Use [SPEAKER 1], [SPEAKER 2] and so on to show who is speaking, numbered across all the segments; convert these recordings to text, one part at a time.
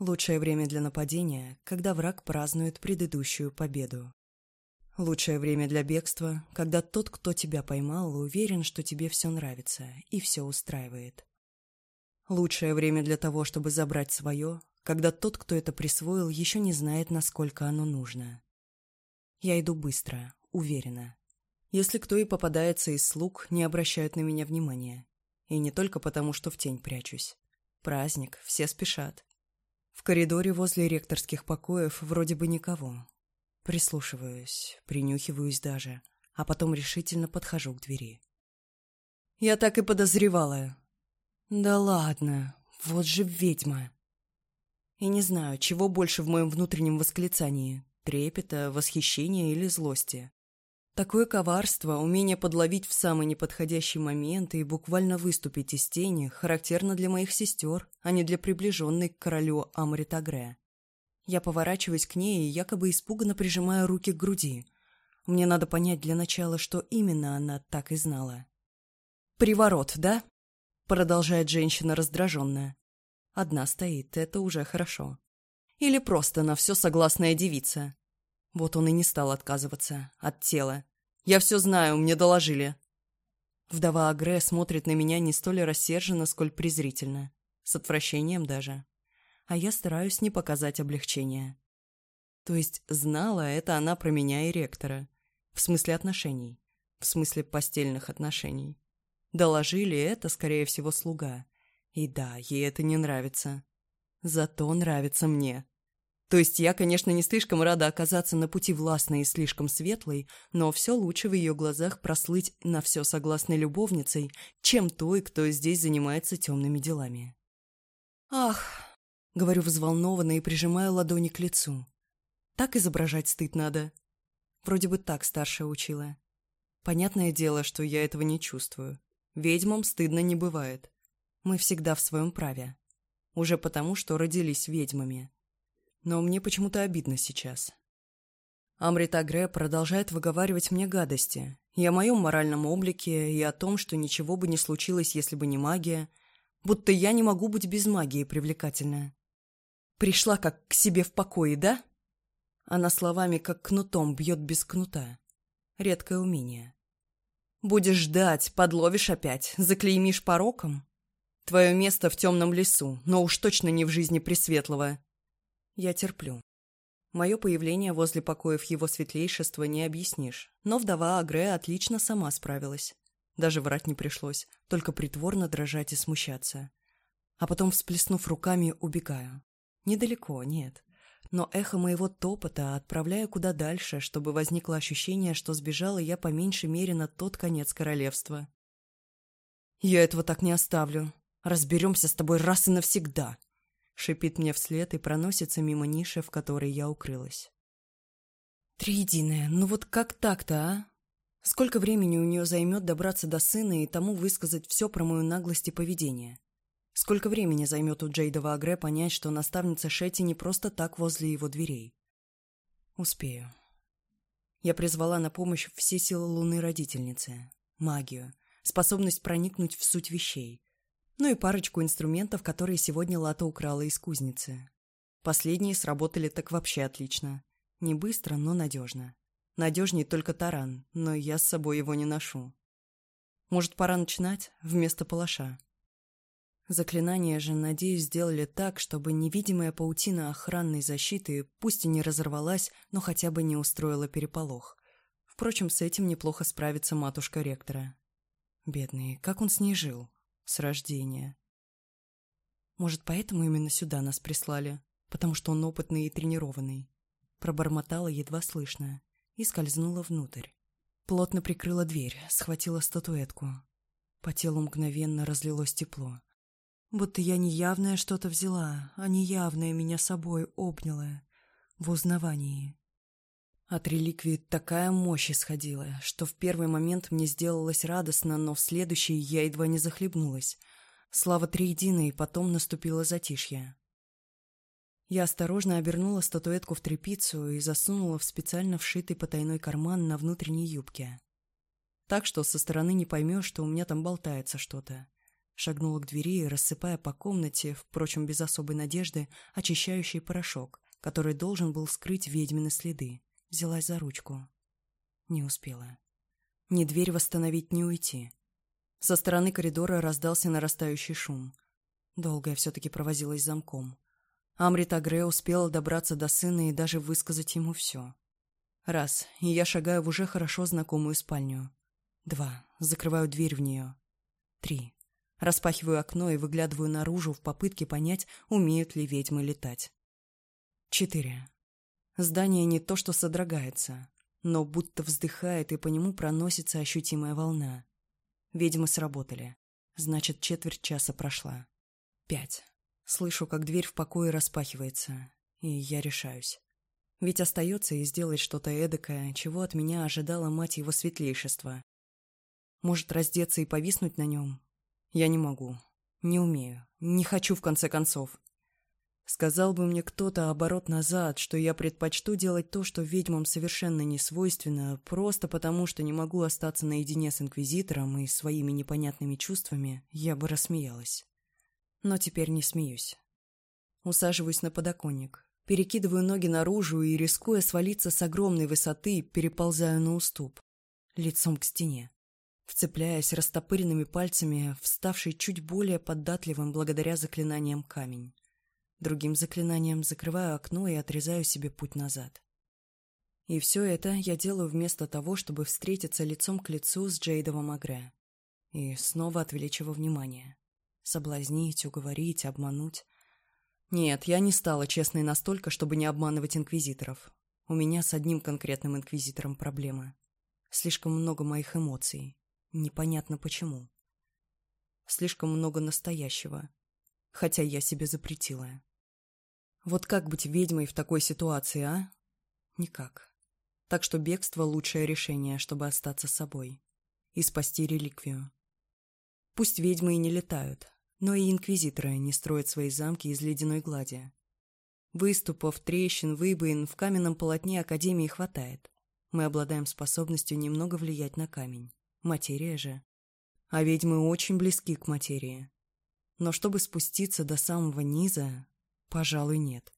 [SPEAKER 1] Лучшее время для нападения, когда враг празднует предыдущую победу. Лучшее время для бегства, когда тот, кто тебя поймал, уверен, что тебе все нравится и все устраивает. Лучшее время для того, чтобы забрать свое, когда тот, кто это присвоил, еще не знает, насколько оно нужно. Я иду быстро, уверенно. Если кто и попадается из слуг, не обращают на меня внимания. И не только потому, что в тень прячусь. Праздник, все спешат. В коридоре возле ректорских покоев вроде бы никого. Прислушиваюсь, принюхиваюсь даже, а потом решительно подхожу к двери. Я так и подозревала. Да ладно, вот же ведьма. И не знаю, чего больше в моем внутреннем восклицании – трепета, восхищения или злости. Такое коварство, умение подловить в самый неподходящий момент и буквально выступить из тени, характерно для моих сестер, а не для приближенной к королю Амритагре. Я поворачиваюсь к ней и якобы испуганно прижимаю руки к груди. Мне надо понять для начала, что именно она так и знала. «Приворот, да?» — продолжает женщина раздраженная. Одна стоит, это уже хорошо. Или просто на все согласная девица. Вот он и не стал отказываться от тела. «Я все знаю, мне доложили». Вдова Агре смотрит на меня не столь рассерженно, сколь презрительно. С отвращением даже. А я стараюсь не показать облегчения. То есть знала это она про меня и ректора. В смысле отношений. В смысле постельных отношений. Доложили это, скорее всего, слуга. И да, ей это не нравится. Зато нравится мне. То есть я, конечно, не слишком рада оказаться на пути властной и слишком светлой, но все лучше в ее глазах прослыть на все согласной любовницей, чем той, кто здесь занимается темными делами. «Ах!» — говорю взволнованно и прижимаю ладони к лицу. «Так изображать стыд надо». Вроде бы так старшая учила. Понятное дело, что я этого не чувствую. Ведьмам стыдно не бывает. Мы всегда в своем праве. Уже потому, что родились ведьмами но мне почему-то обидно сейчас. Амрита Агре продолжает выговаривать мне гадости. И о моем моральном облике, и о том, что ничего бы не случилось, если бы не магия. Будто я не могу быть без магии привлекательная. Пришла как к себе в покое, да? Она словами как кнутом бьет без кнута. Редкое умение. Будешь ждать, подловишь опять, заклеймишь пороком. Твое место в темном лесу, но уж точно не в жизни Пресветлого. Я терплю. Мое появление возле покоев его светлейшества не объяснишь, но вдова Агре отлично сама справилась. Даже врать не пришлось, только притворно дрожать и смущаться. А потом, всплеснув руками, убегаю. Недалеко, нет. Но эхо моего топота отправляю куда дальше, чтобы возникло ощущение, что сбежала я по меньшей мере на тот конец королевства. «Я этого так не оставлю. Разберемся с тобой раз и навсегда», шипит мне вслед и проносится мимо ниши, в которой я укрылась. Триединая, ну вот как так-то, а? Сколько времени у нее займет добраться до сына и тому высказать все про мою наглость и поведение? Сколько времени займет у Джейда Вагре понять, что наставница Шетти не просто так возле его дверей? Успею. Я призвала на помощь все силы лунной родительницы, магию, способность проникнуть в суть вещей, ну и парочку инструментов, которые сегодня Лата украла из кузницы. Последние сработали так вообще отлично. Не быстро, но надежно. Надежнее только таран, но я с собой его не ношу. Может, пора начинать вместо палаша? Заклинания же, надеюсь, сделали так, чтобы невидимая паутина охранной защиты пусть и не разорвалась, но хотя бы не устроила переполох. Впрочем, с этим неплохо справится матушка ректора. Бедный, как он с ней жил, с рождения. Может, поэтому именно сюда нас прислали, потому что он опытный и тренированный. Пробормотала едва слышно и скользнула внутрь. Плотно прикрыла дверь, схватила статуэтку. По телу мгновенно разлилось тепло. Будто я неявное что-то взяла, а неявное меня собой обняло в узнавании. От реликвии такая мощь исходила, что в первый момент мне сделалось радостно, но в следующий я едва не захлебнулась. Слава Триединой, и потом наступило затишье. Я осторожно обернула статуэтку в тряпицу и засунула в специально вшитый потайной карман на внутренней юбке. Так что со стороны не поймешь, что у меня там болтается что-то. Шагнула к двери, рассыпая по комнате, впрочем, без особой надежды, очищающий порошок, который должен был скрыть ведьмины следы взялась за ручку. Не успела. Ни дверь восстановить, ни уйти. Со стороны коридора раздался нарастающий шум. Долго я все-таки провозилась замком. Амрит Агре успела добраться до сына и даже высказать ему все. Раз, и я шагаю в уже хорошо знакомую спальню. Два, закрываю дверь в нее. Три, распахиваю окно и выглядываю наружу в попытке понять, умеют ли ведьмы летать. Четыре, Здание не то что содрогается, но будто вздыхает, и по нему проносится ощутимая волна. Ведьмы сработали. Значит, четверть часа прошла. Пять. Слышу, как дверь в покое распахивается, и я решаюсь. Ведь остается и сделать что-то эдакое, чего от меня ожидала мать его светлейшества. Может, раздеться и повиснуть на нем? Я не могу. Не умею. Не хочу, в конце концов. Сказал бы мне кто-то оборот назад, что я предпочту делать то, что ведьмам совершенно не свойственно, просто потому, что не могу остаться наедине с Инквизитором и своими непонятными чувствами, я бы рассмеялась. Но теперь не смеюсь. Усаживаюсь на подоконник, перекидываю ноги наружу и, рискуя свалиться с огромной высоты, переползаю на уступ, лицом к стене, вцепляясь растопыренными пальцами в ставший чуть более податливым благодаря заклинаниям камень. Другим заклинанием закрываю окно и отрезаю себе путь назад. И все это я делаю вместо того, чтобы встретиться лицом к лицу с Джейдовым Агре. И снова отвлечь его внимание. Соблазнить, уговорить, обмануть. Нет, я не стала честной настолько, чтобы не обманывать инквизиторов. У меня с одним конкретным инквизитором проблемы. Слишком много моих эмоций. Непонятно почему. Слишком много настоящего. Хотя я себе запретила. Вот как быть ведьмой в такой ситуации, а? Никак. Так что бегство – лучшее решение, чтобы остаться собой. И спасти реликвию. Пусть ведьмы и не летают, но и инквизиторы не строят свои замки из ледяной глади. Выступов, трещин, выбоин в каменном полотне Академии хватает. Мы обладаем способностью немного влиять на камень. Материя же. А ведьмы очень близки к материи. Но чтобы спуститься до самого низа, Пожалуй, нет.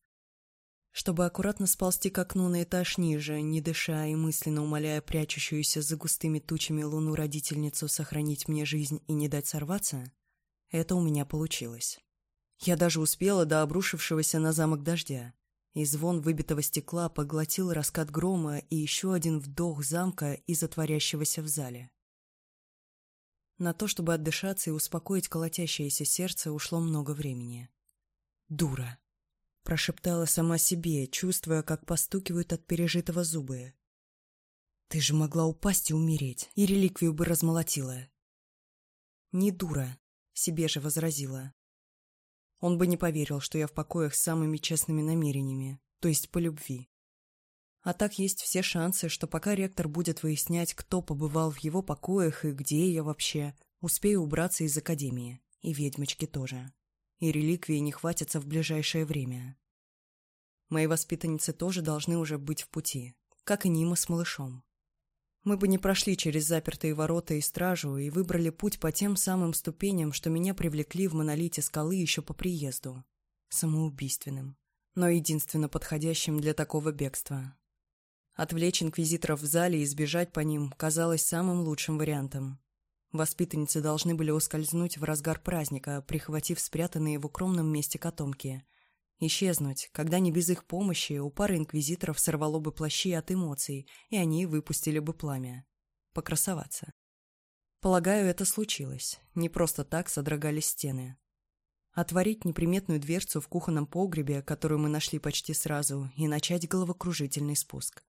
[SPEAKER 1] Чтобы аккуратно сползти к окну на этаж ниже, не дыша и мысленно умоляя прячущуюся за густыми тучами луну родительницу сохранить мне жизнь и не дать сорваться, это у меня получилось. Я даже успела до обрушившегося на замок дождя, и звон выбитого стекла поглотил раскат грома и еще один вдох замка из затворящегося в зале. На то, чтобы отдышаться и успокоить колотящееся сердце, ушло много времени. Дура прошептала сама себе, чувствуя, как постукивают от пережитого зубы. Ты же могла упасть и умереть, и реликвию бы размолотила. Не дура, себе же возразила. Он бы не поверил, что я в покоях с самыми честными намерениями, то есть по любви. А так есть все шансы, что пока ректор будет выяснять, кто побывал в его покоях и где я вообще, успею убраться из академии, и ведьмочки тоже и реликвии не хватятся в ближайшее время. Мои воспитанницы тоже должны уже быть в пути, как и Нима с малышом. Мы бы не прошли через запертые ворота и стражу и выбрали путь по тем самым ступеням, что меня привлекли в монолите скалы еще по приезду. Самоубийственным, но единственно подходящим для такого бегства. Отвлечь инквизиторов в зале и сбежать по ним казалось самым лучшим вариантом. Воспитанницы должны были ускользнуть в разгар праздника, прихватив спрятанные в укромном месте котомки. Исчезнуть, когда не без их помощи у пары инквизиторов сорвало бы плащи от эмоций, и они выпустили бы пламя. Покрасоваться. Полагаю, это случилось. Не просто так содрогались стены. Отворить неприметную дверцу в кухонном погребе, которую мы нашли почти сразу, и начать головокружительный спуск.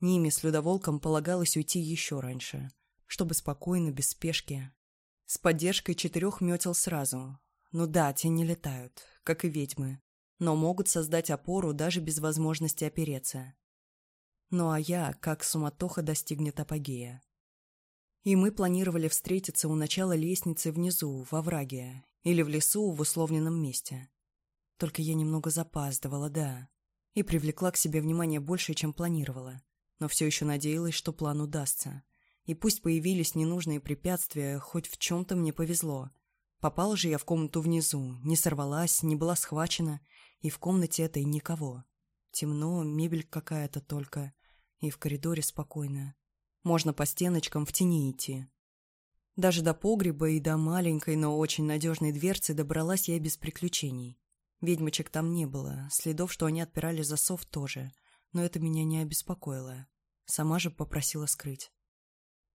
[SPEAKER 1] Ними с людоволком полагалось уйти еще раньше чтобы спокойно, без спешки. С поддержкой четырех метел сразу. Ну да, те не летают, как и ведьмы, но могут создать опору даже без возможности опереться. Ну а я, как суматоха достигнет апогея. И мы планировали встретиться у начала лестницы внизу, во враге, или в лесу в условленном месте. Только я немного запаздывала, да, и привлекла к себе внимание больше, чем планировала, но все еще надеялась, что план удастся. И пусть появились ненужные препятствия, хоть в чем-то мне повезло. Попала же я в комнату внизу, не сорвалась, не была схвачена, и в комнате этой никого. Темно, мебель какая-то только, и в коридоре спокойно. Можно по стеночкам в тени идти. Даже до погреба и до маленькой, но очень надежной дверцы добралась я без приключений. Ведьмочек там не было, следов, что они отпирали засов, тоже, но это меня не обеспокоило. Сама же попросила скрыть.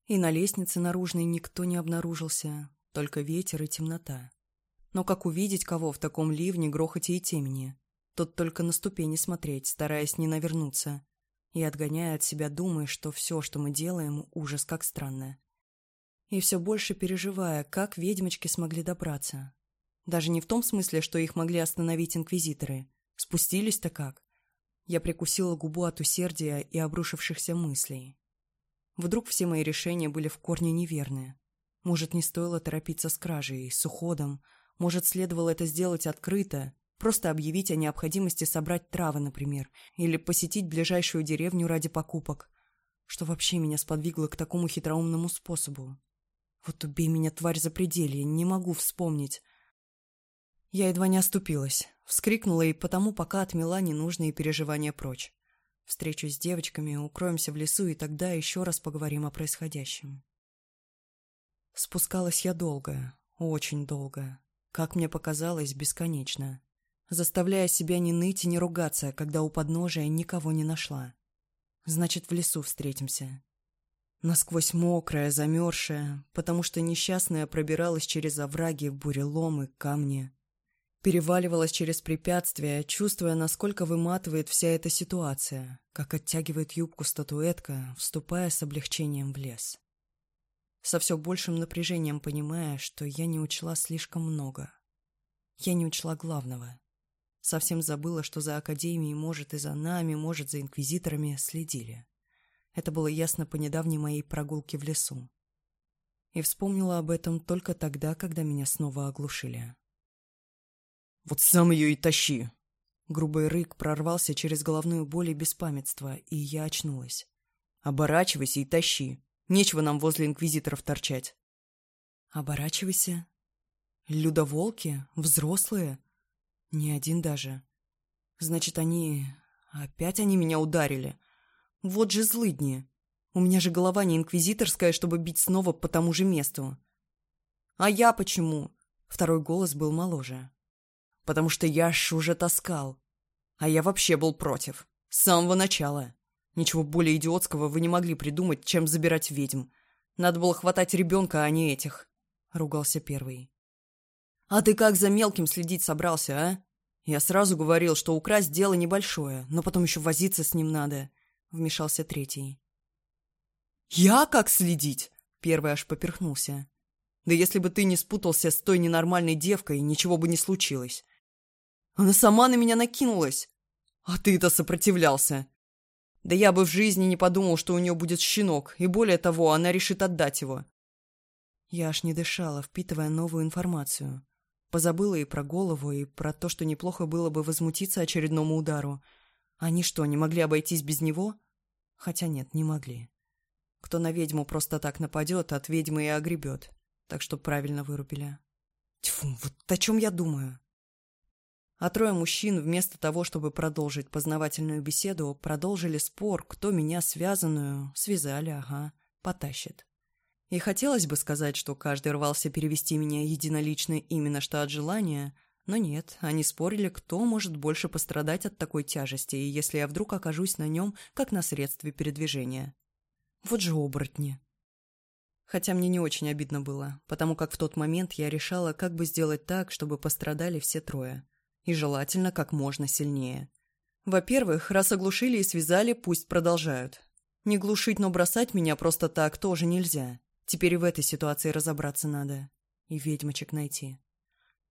[SPEAKER 1] И на лестнице наружной никто не обнаружился, только ветер и темнота. Но как увидеть кого в таком ливне, грохоте и темени? Тут только на ступени смотреть, стараясь не навернуться. И отгоняя от себя думы, что все, что мы делаем, ужас как странное. И все больше переживая, как ведьмочки смогли добраться. Даже не в том смысле, что их могли остановить инквизиторы. Спустились-то как? Я прикусила губу от усердия и обрушившихся мыслей. Вдруг все мои решения были в корне неверные. Может, не стоило торопиться с кражей, с уходом. Может, следовало это сделать открыто, просто объявить о необходимости собрать травы, например, или посетить ближайшую деревню ради покупок. Что вообще меня сподвигло к такому хитроумному способу? Вот убей меня, тварь, за пределе, не могу вспомнить. Я едва не оступилась, вскрикнула и потому пока отмела ненужные переживания прочь встречу с девочками, укроемся в лесу и тогда еще раз поговорим о происходящем. Спускалась я долго, очень долго, как мне показалось, бесконечно, заставляя себя не ныть и не ругаться, когда у подножия никого не нашла. Значит, в лесу встретимся. Насквозь мокрая, замерзшая, потому что несчастная пробиралась через овраги, буреломы, камни переваливалась через препятствия, чувствуя, насколько выматывает вся эта ситуация, как оттягивает юбку статуэтка, вступая с облегчением в лес. Со все большим напряжением понимая, что я не учла слишком много. Я не учла главного. Совсем забыла, что за Академией, может, и за нами, может, за инквизиторами следили. Это было ясно по недавней моей прогулке в лесу. И вспомнила об этом только тогда, когда меня снова оглушили. «Вот сам ее и тащи!» Грубый рык прорвался через головную боль и беспамятство, и я очнулась. «Оборачивайся и тащи! Нечего нам возле инквизиторов торчать!» «Оборачивайся!» «Людоволки? Взрослые?» «Не один даже!» «Значит, они... Опять они меня ударили!» «Вот же злыдни! У меня же голова не инквизиторская, чтобы бить снова по тому же месту!» «А я почему?» Второй голос был моложе потому что я уже таскал. А я вообще был против. С самого начала. Ничего более идиотского вы не могли придумать, чем забирать ведьм. Надо было хватать ребенка, а не этих. Ругался первый. А ты как за мелким следить собрался, а? Я сразу говорил, что украсть дело небольшое, но потом еще возиться с ним надо. Вмешался третий. Я как следить? Первый аж поперхнулся. Да если бы ты не спутался с той ненормальной девкой, ничего бы не случилось. Она сама на меня накинулась. А ты-то сопротивлялся. Да я бы в жизни не подумал, что у нее будет щенок, и более того, она решит отдать его. Я аж не дышала, впитывая новую информацию. Позабыла и про голову, и про то, что неплохо было бы возмутиться очередному удару. Они что, не могли обойтись без него? Хотя нет, не могли. Кто на ведьму просто так нападет, от ведьмы и огребет. Так что правильно вырубили. Тьфу, вот о чем я думаю. А трое мужчин, вместо того, чтобы продолжить познавательную беседу, продолжили спор, кто меня связанную, связали, ага, потащит. И хотелось бы сказать, что каждый рвался перевести меня единолично именно что от желания, но нет, они спорили, кто может больше пострадать от такой тяжести, и если я вдруг окажусь на нем, как на средстве передвижения. Вот же оборотни. Хотя мне не очень обидно было, потому как в тот момент я решала, как бы сделать так, чтобы пострадали все трое и желательно как можно сильнее. Во-первых, раз оглушили и связали, пусть продолжают. Не глушить, но бросать меня просто так тоже нельзя. Теперь в этой ситуации разобраться надо. И ведьмочек найти.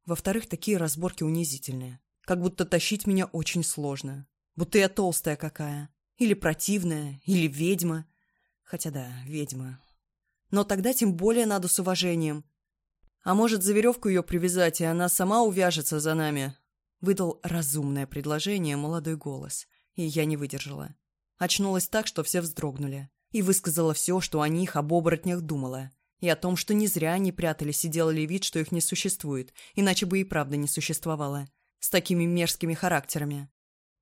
[SPEAKER 1] Во-вторых, такие разборки унизительные. Как будто тащить меня очень сложно. Будто я толстая какая. Или противная, или ведьма. Хотя да, ведьма. Но тогда тем более надо с уважением. А может, за веревку ее привязать, и она сама увяжется за нами, Выдал разумное предложение молодой голос, и я не выдержала. Очнулась так, что все вздрогнули, и высказала все, что о них, об оборотнях думала, и о том, что не зря они прятались и делали вид, что их не существует, иначе бы и правда не существовало, с такими мерзкими характерами.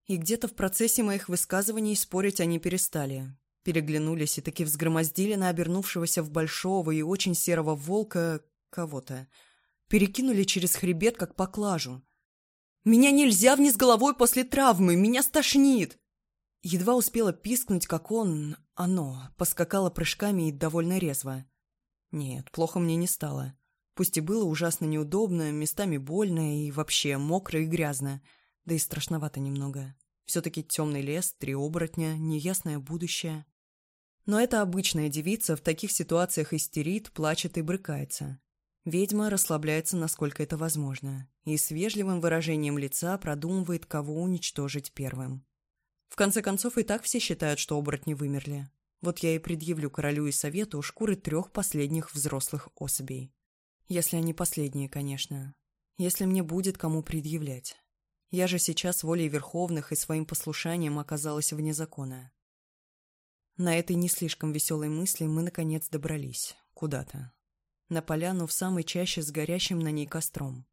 [SPEAKER 1] И где-то в процессе моих высказываний спорить они перестали, переглянулись и таки взгромоздили на обернувшегося в большого и очень серого волка кого-то. Перекинули через хребет, как поклажу, меня нельзя вниз головой после травмы, меня стошнит!» Едва успела пискнуть, как он... Оно поскакало прыжками и довольно резво. Нет, плохо мне не стало. Пусть и было ужасно неудобно, местами больно и вообще мокро и грязно. Да и страшновато немного. Все-таки темный лес, три оборотня, неясное будущее. Но это обычная девица в таких ситуациях истерит, плачет и брыкается. Ведьма расслабляется, насколько это возможно, и с вежливым выражением лица продумывает, кого уничтожить первым. В конце концов, и так все считают, что оборотни вымерли. Вот я и предъявлю королю и совету шкуры трех последних взрослых особей. Если они последние, конечно. Если мне будет кому предъявлять. Я же сейчас волей верховных и своим послушанием оказалась вне закона. На этой не слишком веселой мысли мы, наконец, добрались куда-то на поляну в самой чаще с горящим на ней костром.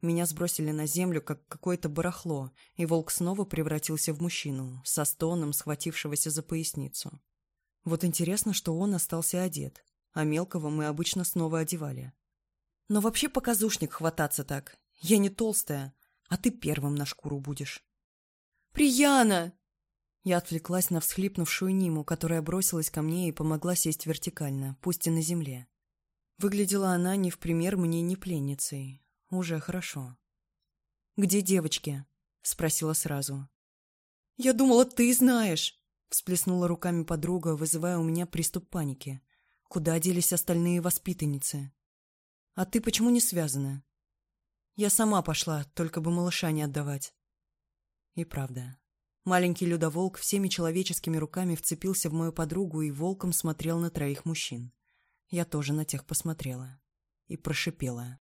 [SPEAKER 1] Меня сбросили на землю, как какое-то барахло, и волк снова превратился в мужчину, со стоном схватившегося за поясницу. Вот интересно, что он остался одет, а мелкого мы обычно снова одевали. Но вообще показушник хвататься так. Я не толстая, а ты первым на шкуру будешь. «Прияна!» Я отвлеклась на всхлипнувшую Ниму, которая бросилась ко мне и помогла сесть вертикально, пусть и на земле. Выглядела она не в пример мне не пленницей. Уже хорошо. «Где девочки?» — спросила сразу. «Я думала, ты знаешь!» — всплеснула руками подруга, вызывая у меня приступ паники. «Куда делись остальные воспитанницы?» «А ты почему не связана?» «Я сама пошла, только бы малыша не отдавать». И правда. Маленький людоволк всеми человеческими руками вцепился в мою подругу и волком смотрел на троих мужчин. Я тоже на тех посмотрела и прошипела.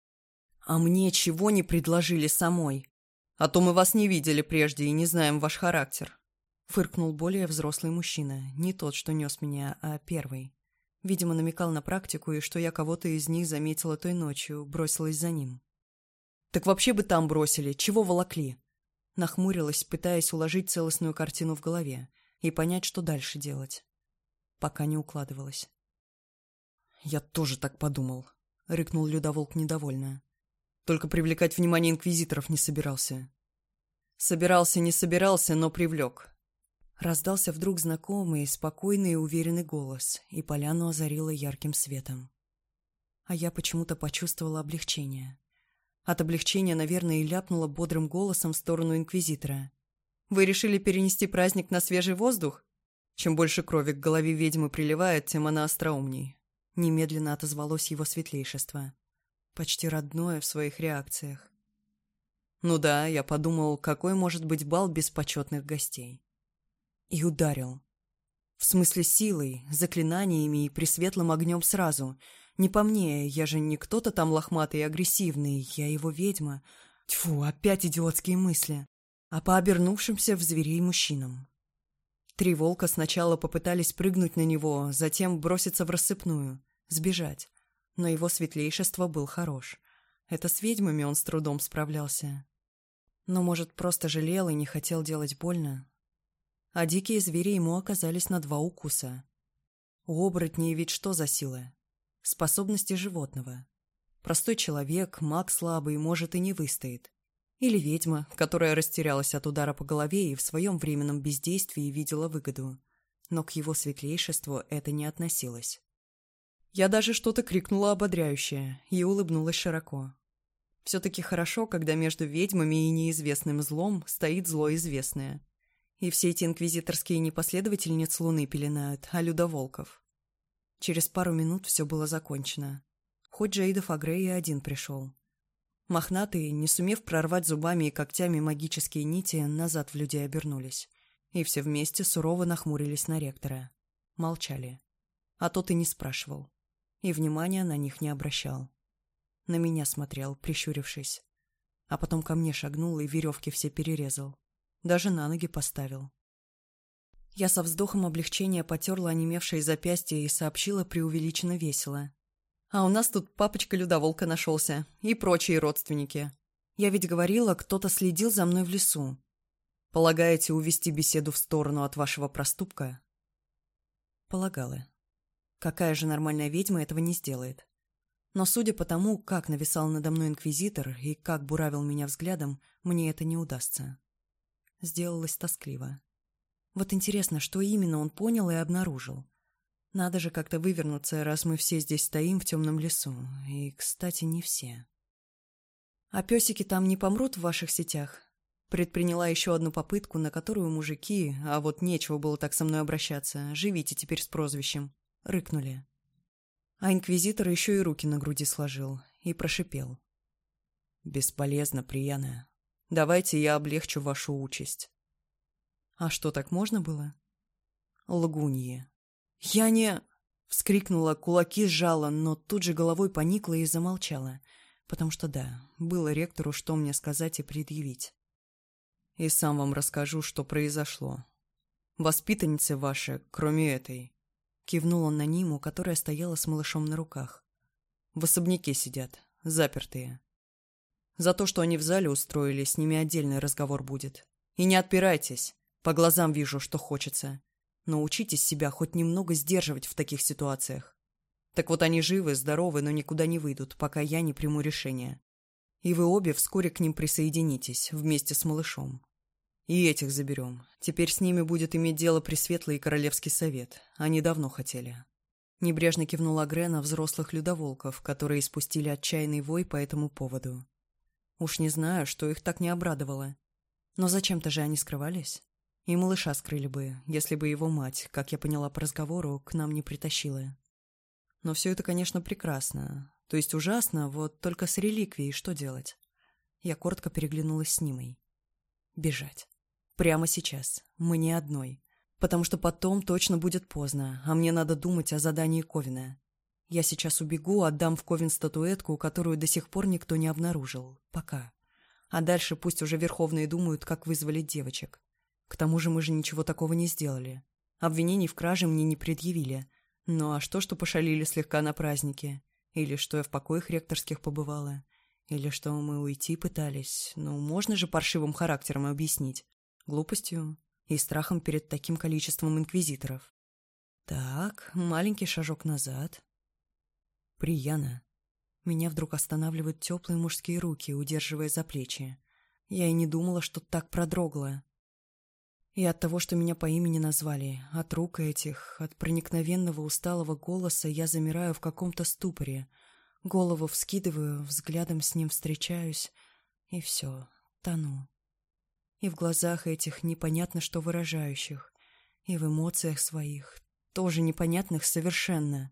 [SPEAKER 1] «А мне чего не предложили самой? А то мы вас не видели прежде и не знаем ваш характер». Фыркнул более взрослый мужчина, не тот, что нес меня, а первый. Видимо, намекал на практику и что я кого-то из них заметила той ночью, бросилась за ним. «Так вообще бы там бросили, чего волокли?» Нахмурилась, пытаясь уложить целостную картину в голове и понять, что дальше делать. Пока не укладывалась. Я тоже так подумал, рыкнул Людоволк недовольно. Только привлекать внимание инквизиторов не собирался. Собирался, не собирался, но привлек. Раздался вдруг знакомый, спокойный и уверенный голос, и поляну озарило ярким светом. А я почему-то почувствовала облегчение. От облегчения, наверное, и ляпнула бодрым голосом в сторону инквизитора. «Вы решили перенести праздник на свежий воздух? Чем больше крови к голове ведьмы приливает, тем она остроумней. Немедленно отозвалось его светлейшество. Почти родное в своих реакциях. Ну да, я подумал, какой может быть бал без почетных гостей. И ударил. В смысле силой, заклинаниями и пресветлым огнем сразу. Не по мне, я же не кто-то там лохматый и агрессивный, я его ведьма. Тьфу, опять идиотские мысли. А по обернувшимся в зверей мужчинам. Три волка сначала попытались прыгнуть на него, затем броситься в рассыпную сбежать. Но его светлейшество был хорош. Это с ведьмами он с трудом справлялся. Но, может, просто жалел и не хотел делать больно. А дикие звери ему оказались на два укуса. У оборотней ведь что за силы, Способности животного. Простой человек, маг слабый, может, и не выстоит. Или ведьма, которая растерялась от удара по голове и в своем временном бездействии видела выгоду. Но к его светлейшеству это не относилось. Я даже что-то крикнула ободряющее и улыбнулась широко. Все-таки хорошо, когда между ведьмами и неизвестным злом стоит зло известное. И все эти инквизиторские непоследовательниц луны пеленают, а людоволков. Через пару минут все было закончено. Хоть Джейдов и один пришел. Мохнатые, не сумев прорвать зубами и когтями магические нити, назад в людей обернулись. И все вместе сурово нахмурились на ректора. Молчали. А тот и не спрашивал и внимания на них не обращал. На меня смотрел, прищурившись. А потом ко мне шагнул и веревки все перерезал. Даже на ноги поставил. Я со вздохом облегчения потерла онемевшие запястья и сообщила преувеличенно весело. «А у нас тут папочка-людоволка нашелся. И прочие родственники. Я ведь говорила, кто-то следил за мной в лесу. Полагаете увести беседу в сторону от вашего проступка?» Полагала. Какая же нормальная ведьма этого не сделает? Но судя по тому, как нависал надо мной инквизитор и как буравил меня взглядом, мне это не удастся. Сделалось тоскливо. Вот интересно, что именно он понял и обнаружил. Надо же как-то вывернуться, раз мы все здесь стоим в темном лесу. И, кстати, не все. А песики там не помрут в ваших сетях? Предприняла еще одну попытку, на которую мужики, а вот нечего было так со мной обращаться, живите теперь с прозвищем, рыкнули. А инквизитор еще и руки на груди сложил и прошипел. «Бесполезно, прияная. Давайте я облегчу вашу участь». «А что, так можно было?» «Лгунье». «Я не...» — вскрикнула, кулаки сжала, но тут же головой поникла и замолчала, потому что да, было ректору, что мне сказать и предъявить. «И сам вам расскажу, что произошло. Воспитанницы ваши, кроме этой, Кивнул он на Ниму, которая стояла с малышом на руках. В особняке сидят, запертые. За то, что они в зале устроили, с ними отдельный разговор будет. И не отпирайтесь. По глазам вижу, что хочется. Но учитесь себя хоть немного сдерживать в таких ситуациях. Так вот они живы, здоровы, но никуда не выйдут, пока я не приму решение. И вы обе вскоре к ним присоединитесь, вместе с малышом. И этих заберем. Теперь с ними будет иметь дело Пресветлый Королевский совет. Они давно хотели». Небрежно кивнула Грена взрослых людоволков, которые испустили отчаянный вой по этому поводу. Уж не знаю, что их так не обрадовало. Но зачем-то же они скрывались. И малыша скрыли бы, если бы его мать, как я поняла по разговору, к нам не притащила. Но все это, конечно, прекрасно. То есть ужасно, вот только с реликвией что делать? Я коротко переглянулась с Нимой. Бежать. Прямо сейчас. мы не одной. Потому что потом точно будет поздно, а мне надо думать о задании Ковина. Я сейчас убегу, отдам в Ковин статуэтку, которую до сих пор никто не обнаружил. Пока. А дальше пусть уже верховные думают, как вызвали девочек. К тому же мы же ничего такого не сделали. Обвинений в краже мне не предъявили. Ну а что, что пошалили слегка на празднике? Или что я в покоях ректорских побывала? Или что мы уйти пытались? Ну, можно же паршивым характером объяснить глупостью и страхом перед таким количеством инквизиторов. Так, маленький шажок назад. Прияна. Меня вдруг останавливают теплые мужские руки, удерживая за плечи. Я и не думала, что так продрогла. И от того, что меня по имени назвали, от рук этих, от проникновенного усталого голоса я замираю в каком-то ступоре. Голову вскидываю, взглядом с ним встречаюсь, и все, тону. И в глазах этих непонятно что выражающих, и в эмоциях своих, тоже непонятных совершенно.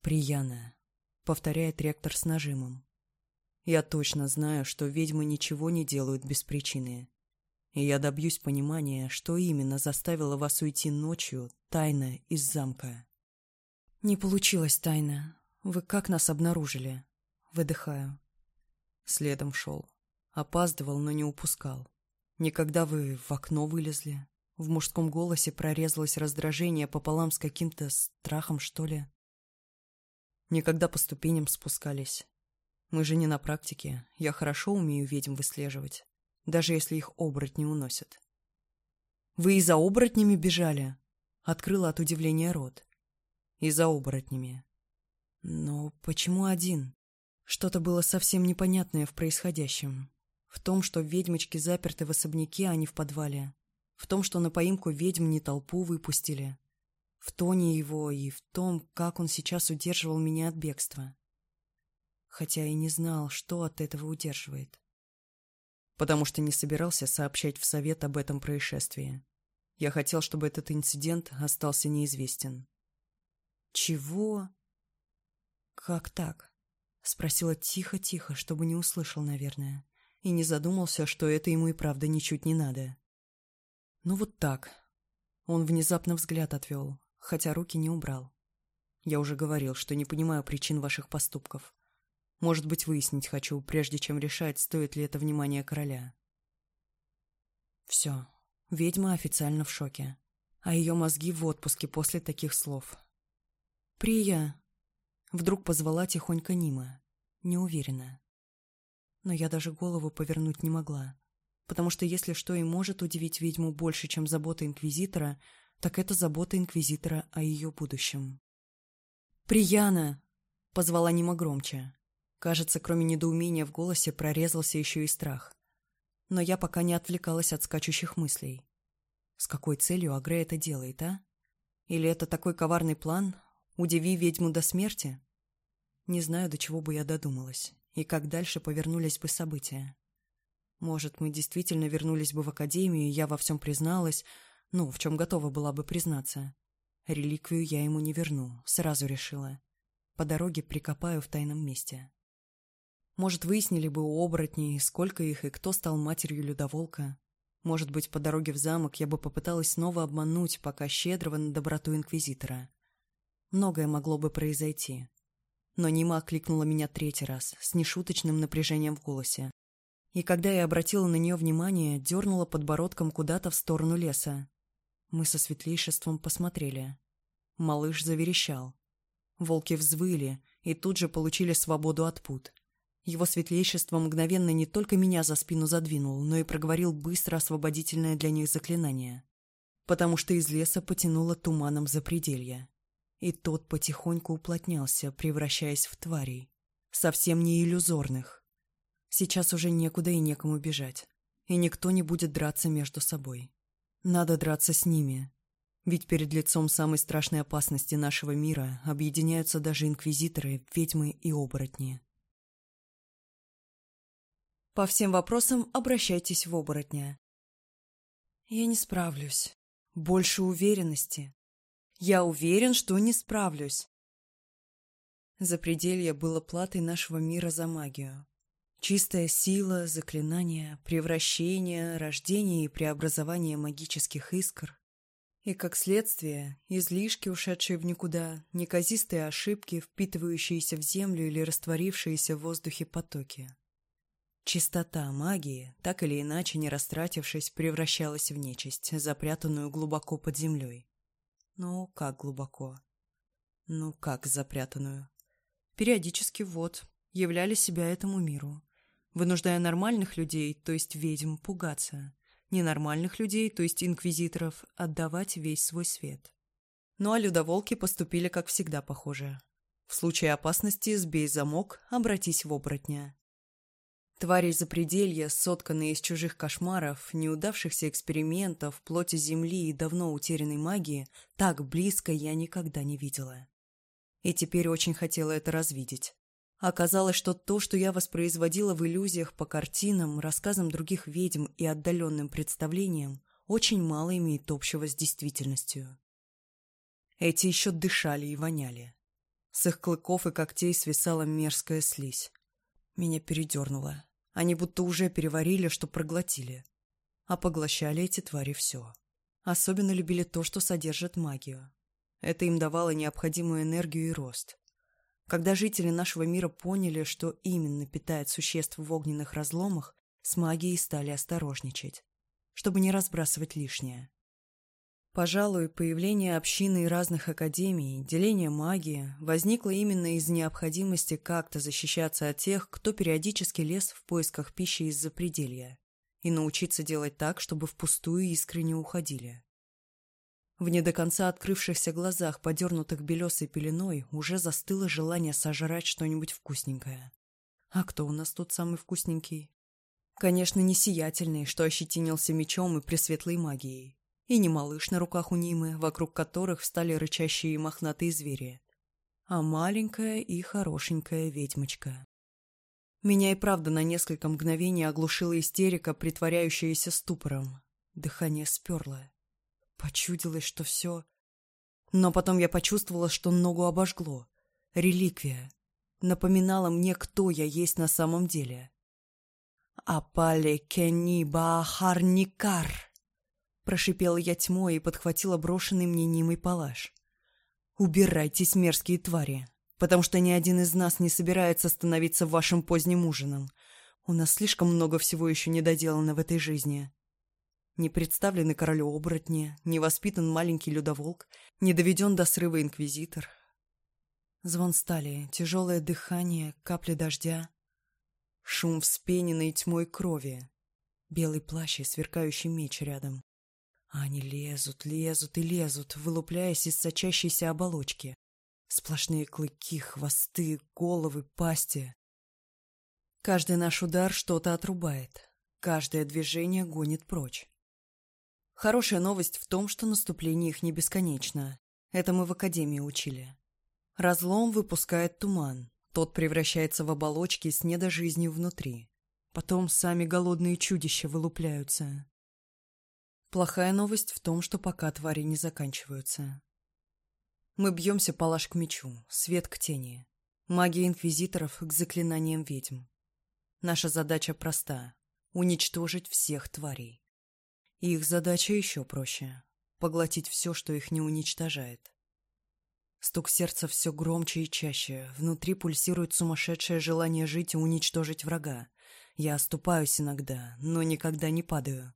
[SPEAKER 1] Прияная, — повторяет ректор с нажимом. «Я точно знаю, что ведьмы ничего не делают без причины. И я добьюсь понимания, что именно заставило вас уйти ночью тайно из замка». «Не получилось тайно. Вы как нас обнаружили?» Выдыхаю. Следом шел опаздывал, но не упускал. Никогда вы в окно вылезли. В мужском голосе прорезалось раздражение пополам с каким-то страхом, что ли. Никогда по ступеням спускались. Мы же не на практике. Я хорошо умею ведьм выслеживать, даже если их оборотни уносят. Вы и за оборотнями бежали? Открыла от удивления рот. И за оборотнями. Но почему один? Что-то было совсем непонятное в происходящем. В том, что ведьмочки заперты в особняке, а не в подвале. В том, что на поимку ведьм не толпу выпустили. В тоне его и в том, как он сейчас удерживал меня от бегства. Хотя и не знал, что от этого удерживает. Потому что не собирался сообщать в совет об этом происшествии. Я хотел, чтобы этот инцидент остался неизвестен. «Чего?» «Как так?» — спросила тихо-тихо, чтобы не услышал, наверное и не задумался, что это ему и правда ничуть не надо. «Ну вот так». Он внезапно взгляд отвел, хотя руки не убрал. «Я уже говорил, что не понимаю причин ваших поступков. Может быть, выяснить хочу, прежде чем решать, стоит ли это внимание короля». Все. Ведьма официально в шоке. А ее мозги в отпуске после таких слов. «Прия!» Вдруг позвала тихонько Нима. Неуверенно но я даже голову повернуть не могла. Потому что если что и может удивить ведьму больше, чем забота Инквизитора, так это забота Инквизитора о ее будущем. «Прияна!» — позвала Нима громче. Кажется, кроме недоумения в голосе прорезался еще и страх. Но я пока не отвлекалась от скачущих мыслей. С какой целью Агре это делает, а? Или это такой коварный план? Удиви ведьму до смерти? Не знаю, до чего бы я додумалась и как дальше повернулись бы события. Может, мы действительно вернулись бы в академию, я во всем призналась, ну, в чем готова была бы признаться. Реликвию я ему не верну, сразу решила. По дороге прикопаю в тайном месте. Может, выяснили бы у оборотней, сколько их и кто стал матерью Людоволка. Может быть, по дороге в замок я бы попыталась снова обмануть, пока щедрого на доброту Инквизитора. Многое могло бы произойти но Нима окликнула меня третий раз, с нешуточным напряжением в голосе. И когда я обратила на нее внимание, дернула подбородком куда-то в сторону леса. Мы со светлейшеством посмотрели. Малыш заверещал. Волки взвыли и тут же получили свободу от пут. Его светлейшество мгновенно не только меня за спину задвинул, но и проговорил быстро освободительное для них заклинание. Потому что из леса потянуло туманом за запределья и тот потихоньку уплотнялся, превращаясь в тварей, совсем не иллюзорных. Сейчас уже некуда и некому бежать, и никто не будет драться между собой. Надо драться с ними, ведь перед лицом самой страшной опасности нашего мира объединяются даже инквизиторы, ведьмы и оборотни. По всем вопросам обращайтесь в оборотня. Я не справлюсь. Больше уверенности, я уверен, что не справлюсь. Запределье было платой нашего мира за магию. Чистая сила, заклинания, превращение, рождение и преобразование магических искр. И, как следствие, излишки, ушедшие в никуда, неказистые ошибки, впитывающиеся в землю или растворившиеся в воздухе потоки. Чистота магии, так или иначе не растратившись, превращалась в нечисть, запрятанную глубоко под землей. Ну, как глубоко. Ну, как запрятанную. Периодически вот, являли себя этому миру, вынуждая нормальных людей, то есть ведьм, пугаться, ненормальных людей, то есть инквизиторов, отдавать весь свой свет. Ну а людоволки поступили, как всегда, похоже. В случае опасности сбей замок, обратись в оборотня. Твари запределья, сотканные из чужих кошмаров, неудавшихся экспериментов, плоти земли и давно утерянной магии, так близко я никогда не видела. И теперь очень хотела это развидеть. Оказалось, что то, что я воспроизводила в иллюзиях по картинам, рассказам других ведьм и отдаленным представлениям, очень мало имеет общего с действительностью. Эти еще дышали и воняли. С их клыков и когтей свисала мерзкая слизь. Меня передернуло. Они будто уже переварили, что проглотили, а поглощали эти твари все. Особенно любили то, что содержит магию. Это им давало необходимую энергию и рост. Когда жители нашего мира поняли, что именно питает существ в огненных разломах, с магией стали осторожничать, чтобы не разбрасывать лишнее. Пожалуй, появление общины и разных академий, деление магии возникло именно из необходимости как-то защищаться от тех, кто периодически лез в поисках пищи из-за пределья, и научиться делать так, чтобы впустую искренне уходили. В не до конца открывшихся глазах, подернутых белесой пеленой, уже застыло желание сожрать что-нибудь вкусненькое. А кто у нас тут самый вкусненький? Конечно, не сиятельный, что ощетинился мечом и пресветлой магией и немалыш на руках у Нимы, вокруг которых встали рычащие мохнатые звери, а маленькая и хорошенькая ведьмочка. Меня и правда на несколько мгновений оглушила истерика, притворяющаяся ступором. Дыхание сперло. Почудилось, что все... Но потом я почувствовала, что ногу обожгло. Реликвия. Напоминала мне, кто я есть на самом деле. «Апале кенни баахарникар!» Прошипела я тьмой и подхватила брошенный мне немый палаш. «Убирайтесь, мерзкие твари, потому что ни один из нас не собирается становиться вашим поздним ужином. У нас слишком много всего еще не доделано в этой жизни. Не представлены королю оборотни, не воспитан маленький людоволк, не доведен до срыва инквизитор. Звон стали, тяжелое дыхание, капли дождя, шум вспененной тьмой крови, белый плащ и сверкающий меч рядом. Они лезут, лезут и лезут, вылупляясь из сочащейся оболочки. Сплошные клыки, хвосты, головы, пасти. Каждый наш удар что-то отрубает. Каждое движение гонит прочь. Хорошая новость в том, что наступление их не бесконечно. Это мы в академии учили. Разлом выпускает туман. Тот превращается в оболочки с недожизнью внутри. Потом сами голодные чудища вылупляются. Плохая новость в том, что пока твари не заканчиваются. Мы бьемся палаш к мечу, свет к тени. Магия инквизиторов к заклинаниям ведьм. Наша задача проста — уничтожить всех тварей. Их задача еще проще — поглотить все, что их не уничтожает. Стук сердца все громче и чаще, внутри пульсирует сумасшедшее желание жить и уничтожить врага. Я оступаюсь иногда, но никогда не падаю.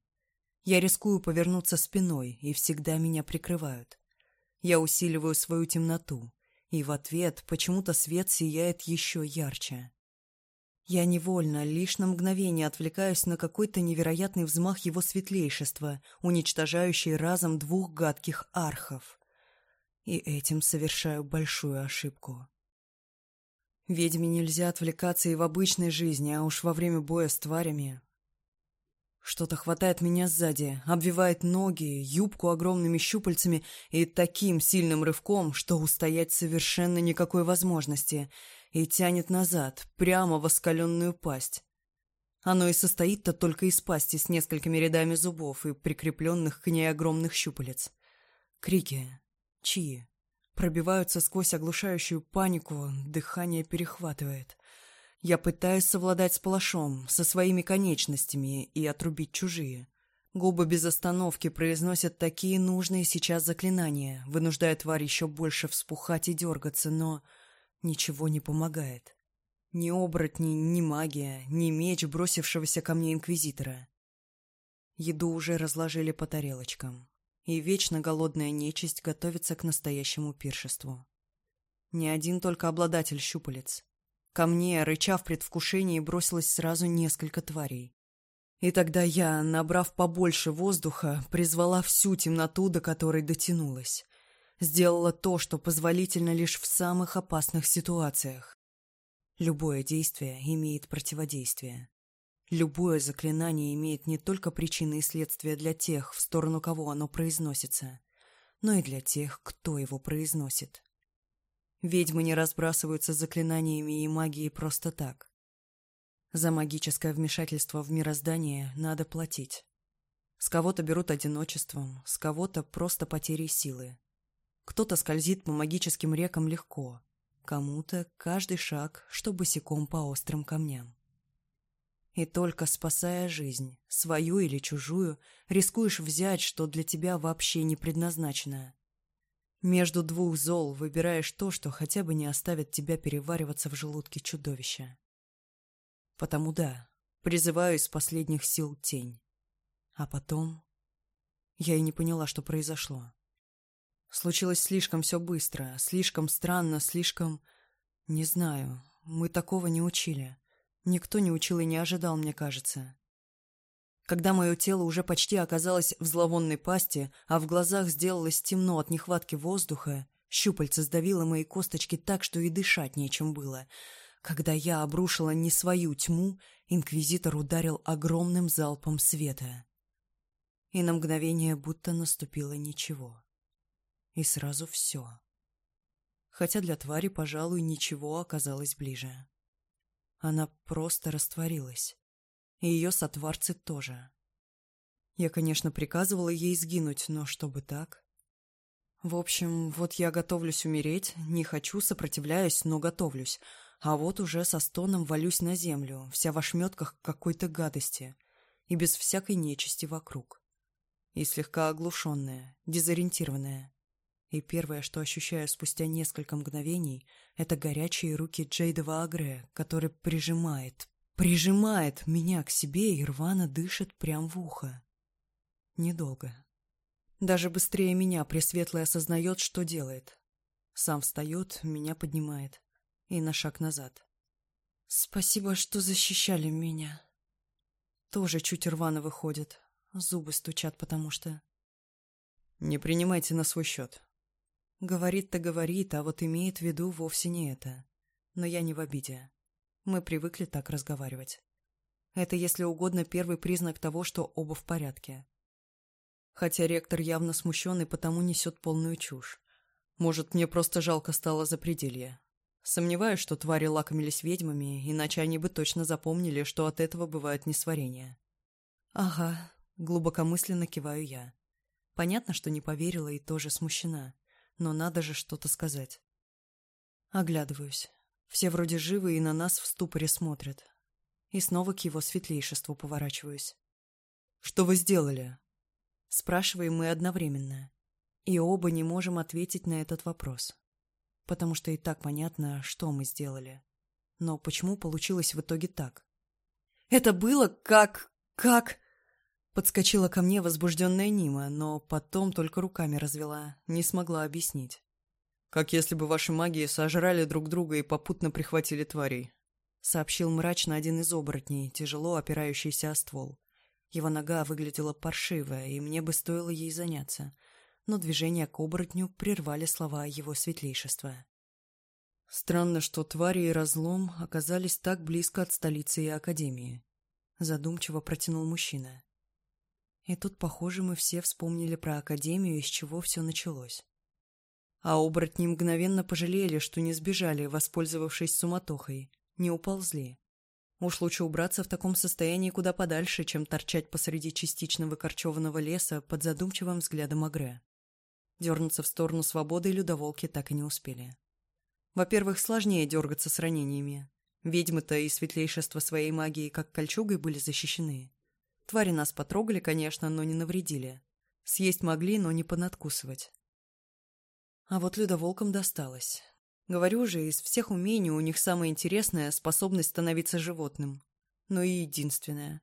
[SPEAKER 1] Я рискую повернуться спиной, и всегда меня прикрывают. Я усиливаю свою темноту, и в ответ почему-то свет сияет еще ярче. Я невольно, лишь на мгновение отвлекаюсь на какой-то невероятный взмах его светлейшества, уничтожающий разом двух гадких архов. И этим совершаю большую ошибку. Ведьме нельзя отвлекаться и в обычной жизни, а уж во время боя с тварями что-то хватает меня сзади, обвивает ноги, юбку огромными щупальцами и таким сильным рывком, что устоять совершенно никакой возможности, и тянет назад, прямо в оскаленную пасть. Оно и состоит-то только из пасти с несколькими рядами зубов и прикрепленных к ней огромных щупалец. Крики. Чьи? Пробиваются сквозь оглушающую панику, дыхание перехватывает. Я пытаюсь совладать с палашом, со своими конечностями и отрубить чужие. Губы без остановки произносят такие нужные сейчас заклинания, вынуждая тварь еще больше вспухать и дергаться, но ничего не помогает. Ни оборотни, ни магия, ни меч бросившегося ко мне инквизитора. Еду уже разложили по тарелочкам, и вечно голодная нечисть готовится к настоящему пиршеству. Не один только обладатель щупалец. Ко мне, рыча в предвкушении, бросилось сразу несколько тварей. И тогда я, набрав побольше воздуха, призвала всю темноту, до которой дотянулась. Сделала то, что позволительно лишь в самых опасных ситуациях. Любое действие имеет противодействие. Любое заклинание имеет не только причины и следствия для тех, в сторону кого оно произносится, но и для тех, кто его произносит. Ведьмы не разбрасываются заклинаниями и магией просто так. За магическое вмешательство в мироздание надо платить. С кого-то берут одиночеством, с кого-то просто потерей силы. Кто-то скользит по магическим рекам легко, кому-то каждый шаг, что босиком по острым камням. И только спасая жизнь, свою или чужую, рискуешь взять, что для тебя вообще не предназначено, между двух зол выбираешь то, что хотя бы не оставит тебя перевариваться в желудке чудовища. Потому да, призываю из последних сил тень. А потом... Я и не поняла, что произошло. Случилось слишком все быстро, слишком странно, слишком... Не знаю, мы такого не учили. Никто не учил и не ожидал, мне кажется. Когда мое тело уже почти оказалось в зловонной пасти, а в глазах сделалось темно от нехватки воздуха, щупальце сдавило мои косточки так, что и дышать нечем было. Когда я обрушила не свою тьму, инквизитор ударил огромным залпом света. И на мгновение будто наступило ничего. И сразу все. Хотя для твари, пожалуй, ничего оказалось ближе. Она просто растворилась и ее сотворцы тоже. Я, конечно, приказывала ей сгинуть, но чтобы так... В общем, вот я готовлюсь умереть, не хочу, сопротивляюсь, но готовлюсь. А вот уже со стоном валюсь на землю, вся в ошметках какой-то гадости и без всякой нечисти вокруг. И слегка оглушенная, дезориентированная. И первое, что ощущаю спустя несколько мгновений, это горячие руки Джейдова Агре, который прижимает, прижимает меня к себе и рвано дышит прям в ухо. Недолго. Даже быстрее меня Пресветлый осознает, что делает. Сам встает, меня поднимает. И на шаг назад. Спасибо, что защищали меня. Тоже чуть рвано выходит. Зубы стучат, потому что...
[SPEAKER 2] Не принимайте на свой счет.
[SPEAKER 1] Говорит-то говорит, а вот имеет в виду вовсе не это. Но я не в обиде. Мы привыкли так разговаривать. Это, если угодно, первый признак того, что оба в порядке. Хотя ректор явно смущен и потому несет полную чушь. Может, мне просто жалко стало за запределье. Сомневаюсь, что твари лакомились ведьмами, иначе они бы точно запомнили, что от этого бывает несварение. Ага, глубокомысленно киваю я. Понятно, что не поверила и тоже смущена, но надо же что-то сказать. Оглядываюсь. Все вроде живы и на нас в ступоре смотрят. И снова к его светлейшеству поворачиваюсь.
[SPEAKER 2] «Что вы сделали?»
[SPEAKER 1] Спрашиваем мы одновременно. И оба не можем ответить на этот вопрос. Потому что и так понятно, что мы сделали. Но почему получилось в итоге так? «Это было как... как...» Подскочила ко мне возбужденная Нима, но потом только руками развела, не смогла объяснить
[SPEAKER 2] как если бы ваши магии сожрали друг друга и попутно прихватили тварей», —
[SPEAKER 1] сообщил мрачно один из оборотней, тяжело опирающийся о ствол. Его нога выглядела паршивая, и мне бы стоило ей заняться, но движение к оборотню прервали слова его светлейшества. «Странно, что твари и разлом оказались так близко от столицы и Академии», — задумчиво протянул мужчина. И тут, похоже, мы все вспомнили про Академию, из чего все началось а оборотни мгновенно пожалели, что не сбежали, воспользовавшись суматохой, не уползли. Уж лучше убраться в таком состоянии куда подальше, чем торчать посреди частично выкорчеванного леса под задумчивым взглядом Агре. Дернуться в сторону свободы людоволки так и не успели. Во-первых, сложнее дергаться с ранениями. Ведьмы-то и светлейшество своей магии как кольчугой были защищены. Твари нас потрогали, конечно, но не навредили. Съесть могли, но не понадкусывать. А вот людоволкам досталось. Говорю же, из всех умений у них самое интересное – способность становиться животным. Но и единственное.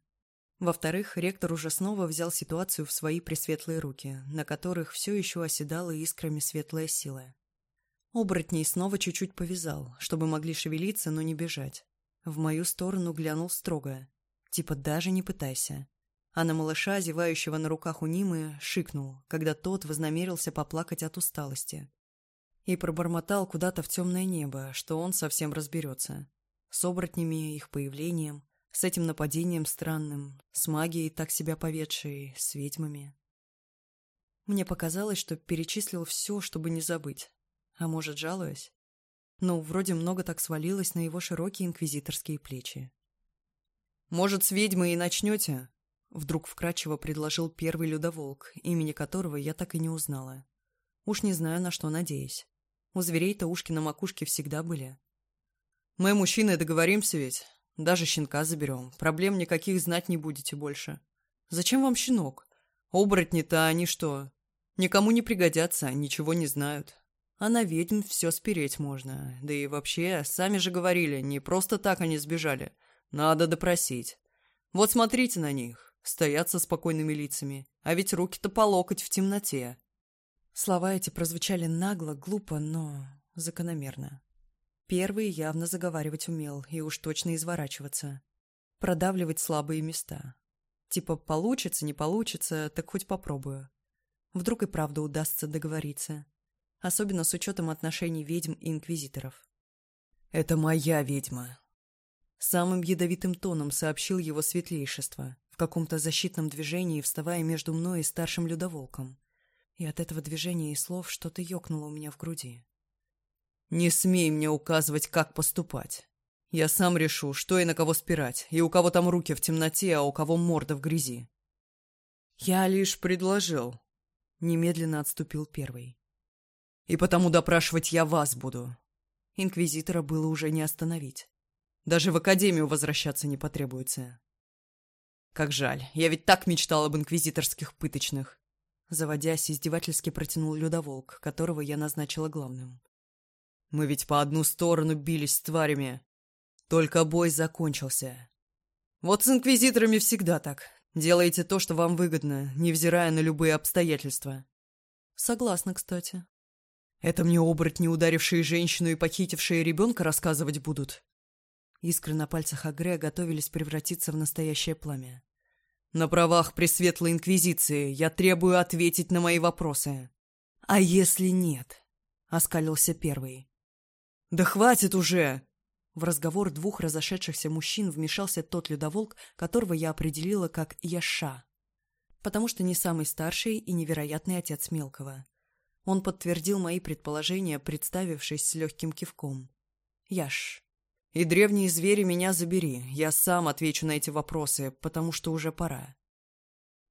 [SPEAKER 1] Во-вторых, ректор уже снова взял ситуацию в свои пресветлые руки, на которых все еще оседала искрами светлая сила. Оборотней снова чуть-чуть повязал, чтобы могли шевелиться, но не бежать. В мою сторону глянул строго. Типа даже не пытайся. А на малыша, зевающего на руках у Нимы, шикнул, когда тот вознамерился поплакать от усталости. И пробормотал куда-то в темное небо, что он совсем разберется. С оборотнями, их появлением, с этим нападением странным, с магией, так себя поведшей, с ведьмами. Мне показалось, что перечислил все, чтобы не забыть. А может, жалуясь? Но ну, вроде много так свалилось на его широкие инквизиторские плечи.
[SPEAKER 2] «Может, с ведьмой и начнете?»
[SPEAKER 1] Вдруг вкрадчиво предложил первый людоволк, имени которого я так и не узнала. Уж не знаю, на что надеюсь. У зверей-то ушки на макушке всегда были.
[SPEAKER 2] «Мы, мужчины, договоримся ведь. Даже щенка заберем. Проблем никаких знать не будете больше. Зачем вам щенок? Оборотни-то они что? Никому не пригодятся, ничего не знают. А на ведьм все спереть можно. Да и вообще, сами же говорили, не просто так они сбежали. Надо допросить. Вот смотрите на них стоят со спокойными лицами, а ведь руки-то по локоть в темноте.
[SPEAKER 1] Слова эти прозвучали нагло, глупо, но закономерно. Первый явно заговаривать умел и уж точно изворачиваться. Продавливать слабые места. Типа «получится, не получится, так хоть попробую». Вдруг и правда удастся договориться. Особенно с учетом отношений ведьм и инквизиторов.
[SPEAKER 2] «Это моя ведьма», —
[SPEAKER 1] самым ядовитым тоном сообщил его светлейшество в каком-то защитном движении, вставая между мной и старшим людоволком. И от этого движения и слов что-то ёкнуло у меня в груди.
[SPEAKER 2] «Не смей мне указывать, как поступать. Я сам решу, что и на кого спирать, и у кого там руки в темноте, а у кого морда в грязи». «Я лишь предложил», —
[SPEAKER 1] немедленно отступил первый.
[SPEAKER 2] «И потому допрашивать я вас буду».
[SPEAKER 1] Инквизитора было уже не остановить.
[SPEAKER 2] Даже в академию возвращаться не потребуется. Как жаль, я ведь так мечтал об инквизиторских пыточных.
[SPEAKER 1] Заводясь, издевательски протянул людоволк, которого я назначила главным.
[SPEAKER 2] Мы ведь по одну сторону бились с тварями. Только бой закончился. Вот с инквизиторами всегда так. Делаете то, что вам выгодно, невзирая на любые обстоятельства.
[SPEAKER 1] Согласна, кстати.
[SPEAKER 2] Это мне оборотни, ударившие женщину и похитившие ребенка, рассказывать будут.
[SPEAKER 1] Искры на пальцах Агре готовились превратиться в настоящее пламя.
[SPEAKER 2] «На правах Пресветлой Инквизиции я требую ответить на мои вопросы».
[SPEAKER 1] «А если нет?» — оскалился первый.
[SPEAKER 2] «Да хватит уже!»
[SPEAKER 1] В разговор двух разошедшихся мужчин вмешался тот людоволк, которого я определила как Яша, потому что не самый старший и невероятный отец мелкого. Он подтвердил мои предположения, представившись с легким кивком. Яш.
[SPEAKER 2] И древние звери меня забери, я сам отвечу на эти вопросы, потому что уже пора.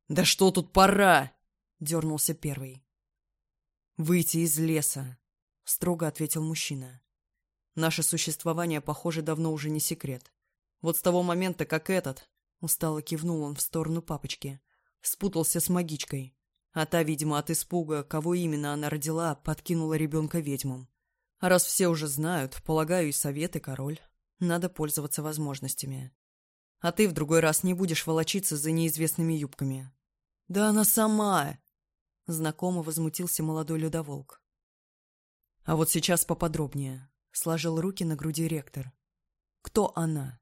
[SPEAKER 2] Да что тут пора? Дернулся первый.
[SPEAKER 1] Выйти из леса, строго ответил мужчина.
[SPEAKER 2] Наше существование, похоже, давно уже не секрет. Вот с того момента, как этот, устало кивнул он в сторону папочки, спутался с магичкой, а та, видимо, от испуга, кого именно она родила, подкинула ребенка ведьмам. А раз все уже знают, полагаю, и совет, и король. Надо пользоваться возможностями. А ты в другой раз не будешь волочиться за неизвестными юбками.
[SPEAKER 1] Да она сама! Знакомо возмутился молодой людоволк.
[SPEAKER 2] А вот сейчас поподробнее. Сложил руки на груди ректор. Кто она?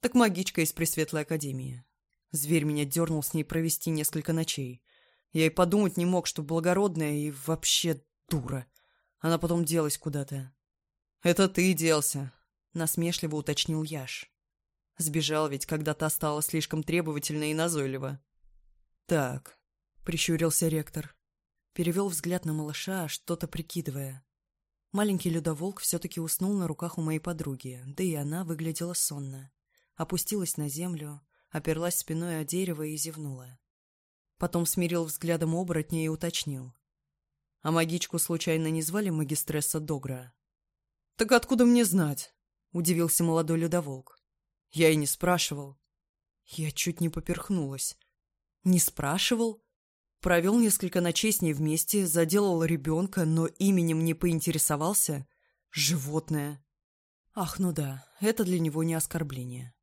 [SPEAKER 2] Так магичка из Пресветлой Академии. Зверь меня дернул с ней провести несколько ночей. Я и подумать не мог, что благородная и вообще дура. Она потом делась куда-то. Это ты делся, Насмешливо уточнил Яш. Сбежал ведь, когда та стала слишком требовательна и назойлива. «Так», — прищурился ректор. Перевел взгляд на малыша, что-то прикидывая. Маленький людоволк все-таки уснул на руках у моей подруги, да и она выглядела сонно. Опустилась на землю, оперлась спиной о дерево и зевнула. Потом смирил взглядом оборотня и уточнил. «А магичку случайно не звали магистресса Догра?» «Так откуда мне знать?» удивился молодой людоволк. Я и не спрашивал. Я чуть не поперхнулась. Не спрашивал? Провел несколько ночей с ней вместе, заделал ребенка, но именем не поинтересовался. Животное. Ах, ну да, это для него не оскорбление.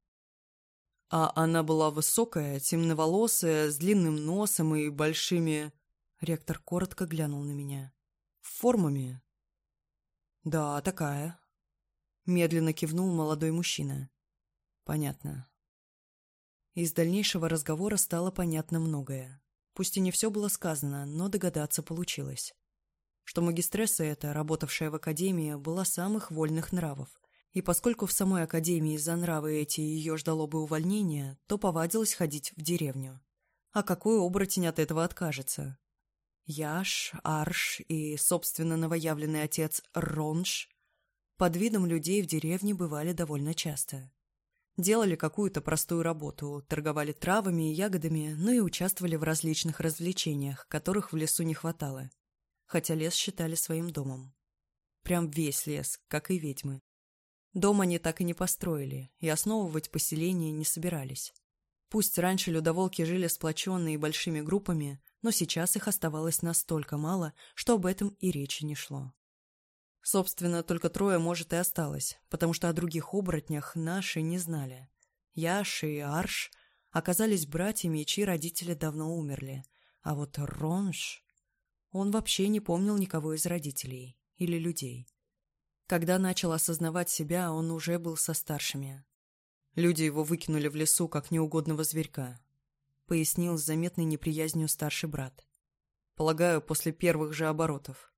[SPEAKER 2] А она была высокая, темноволосая, с длинным носом и большими... Ректор коротко глянул на меня. Формами. Да, такая, Медленно кивнул молодой мужчина. Понятно. Из дальнейшего разговора стало понятно многое. Пусть и не все было сказано, но догадаться получилось. Что магистресса эта, работавшая в академии, была самых вольных нравов. И поскольку в самой академии за нравы эти ее ждало бы увольнение, то повадилась ходить в деревню. А какой оборотень от этого откажется? Яш, Арш и, собственно, новоявленный отец Ронш под видом людей в деревне бывали довольно часто. Делали какую-то простую работу, торговали травами и ягодами, ну и участвовали в различных развлечениях, которых в лесу не хватало. Хотя лес считали своим домом. Прям весь лес, как и ведьмы. Дом они так и не построили, и основывать поселение не собирались. Пусть раньше людоволки жили сплоченные большими группами, но сейчас их оставалось настолько мало, что об этом и речи не шло. Собственно, только трое, может, и осталось, потому что о других оборотнях наши не знали. Яш и Арш оказались братьями, чьи родители давно умерли. А вот Ронш Он вообще не помнил никого из родителей или людей. Когда начал осознавать себя, он уже был со старшими. Люди его выкинули в лесу, как неугодного зверька, — пояснил с заметной неприязнью старший брат. «Полагаю, после первых же оборотов.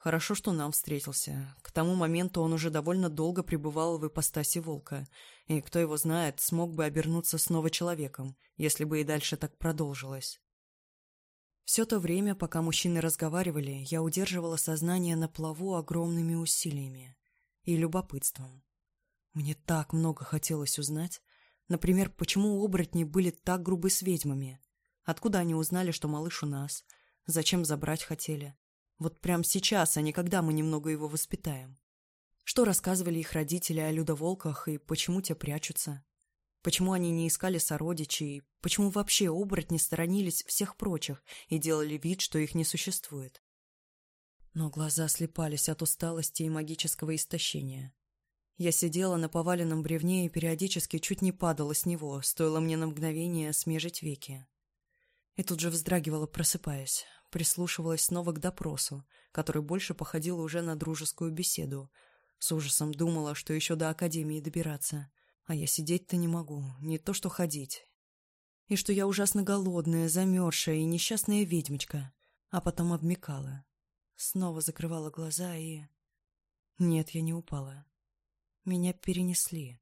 [SPEAKER 2] Хорошо, что нам встретился. К тому моменту он уже довольно долго пребывал в ипостаси волка, и, кто его знает, смог бы обернуться снова человеком, если бы и дальше так продолжилось. Все то время, пока мужчины разговаривали, я удерживала сознание на плаву огромными усилиями и любопытством. Мне так много хотелось узнать, например, почему оборотни были так грубы с ведьмами, откуда они узнали, что малыш у нас, зачем забрать хотели, вот прямо сейчас, а не когда мы немного его воспитаем. Что рассказывали их родители о людоволках и почему те прячутся? Почему они не искали сородичей? Почему вообще оборотни сторонились всех прочих и делали вид, что их не существует? Но глаза слепались от усталости и магического истощения. Я сидела на поваленном бревне и периодически чуть не падала с него, стоило мне на мгновение смежить веки. И тут же вздрагивала, просыпаясь
[SPEAKER 1] прислушивалась снова к допросу, который больше походил уже на дружескую беседу. С ужасом думала, что еще до академии добираться. А я сидеть-то не могу, не то что ходить. И что я ужасно голодная, замерзшая и несчастная ведьмочка. А потом обмекала. Снова закрывала глаза и... Нет, я не упала. Меня перенесли.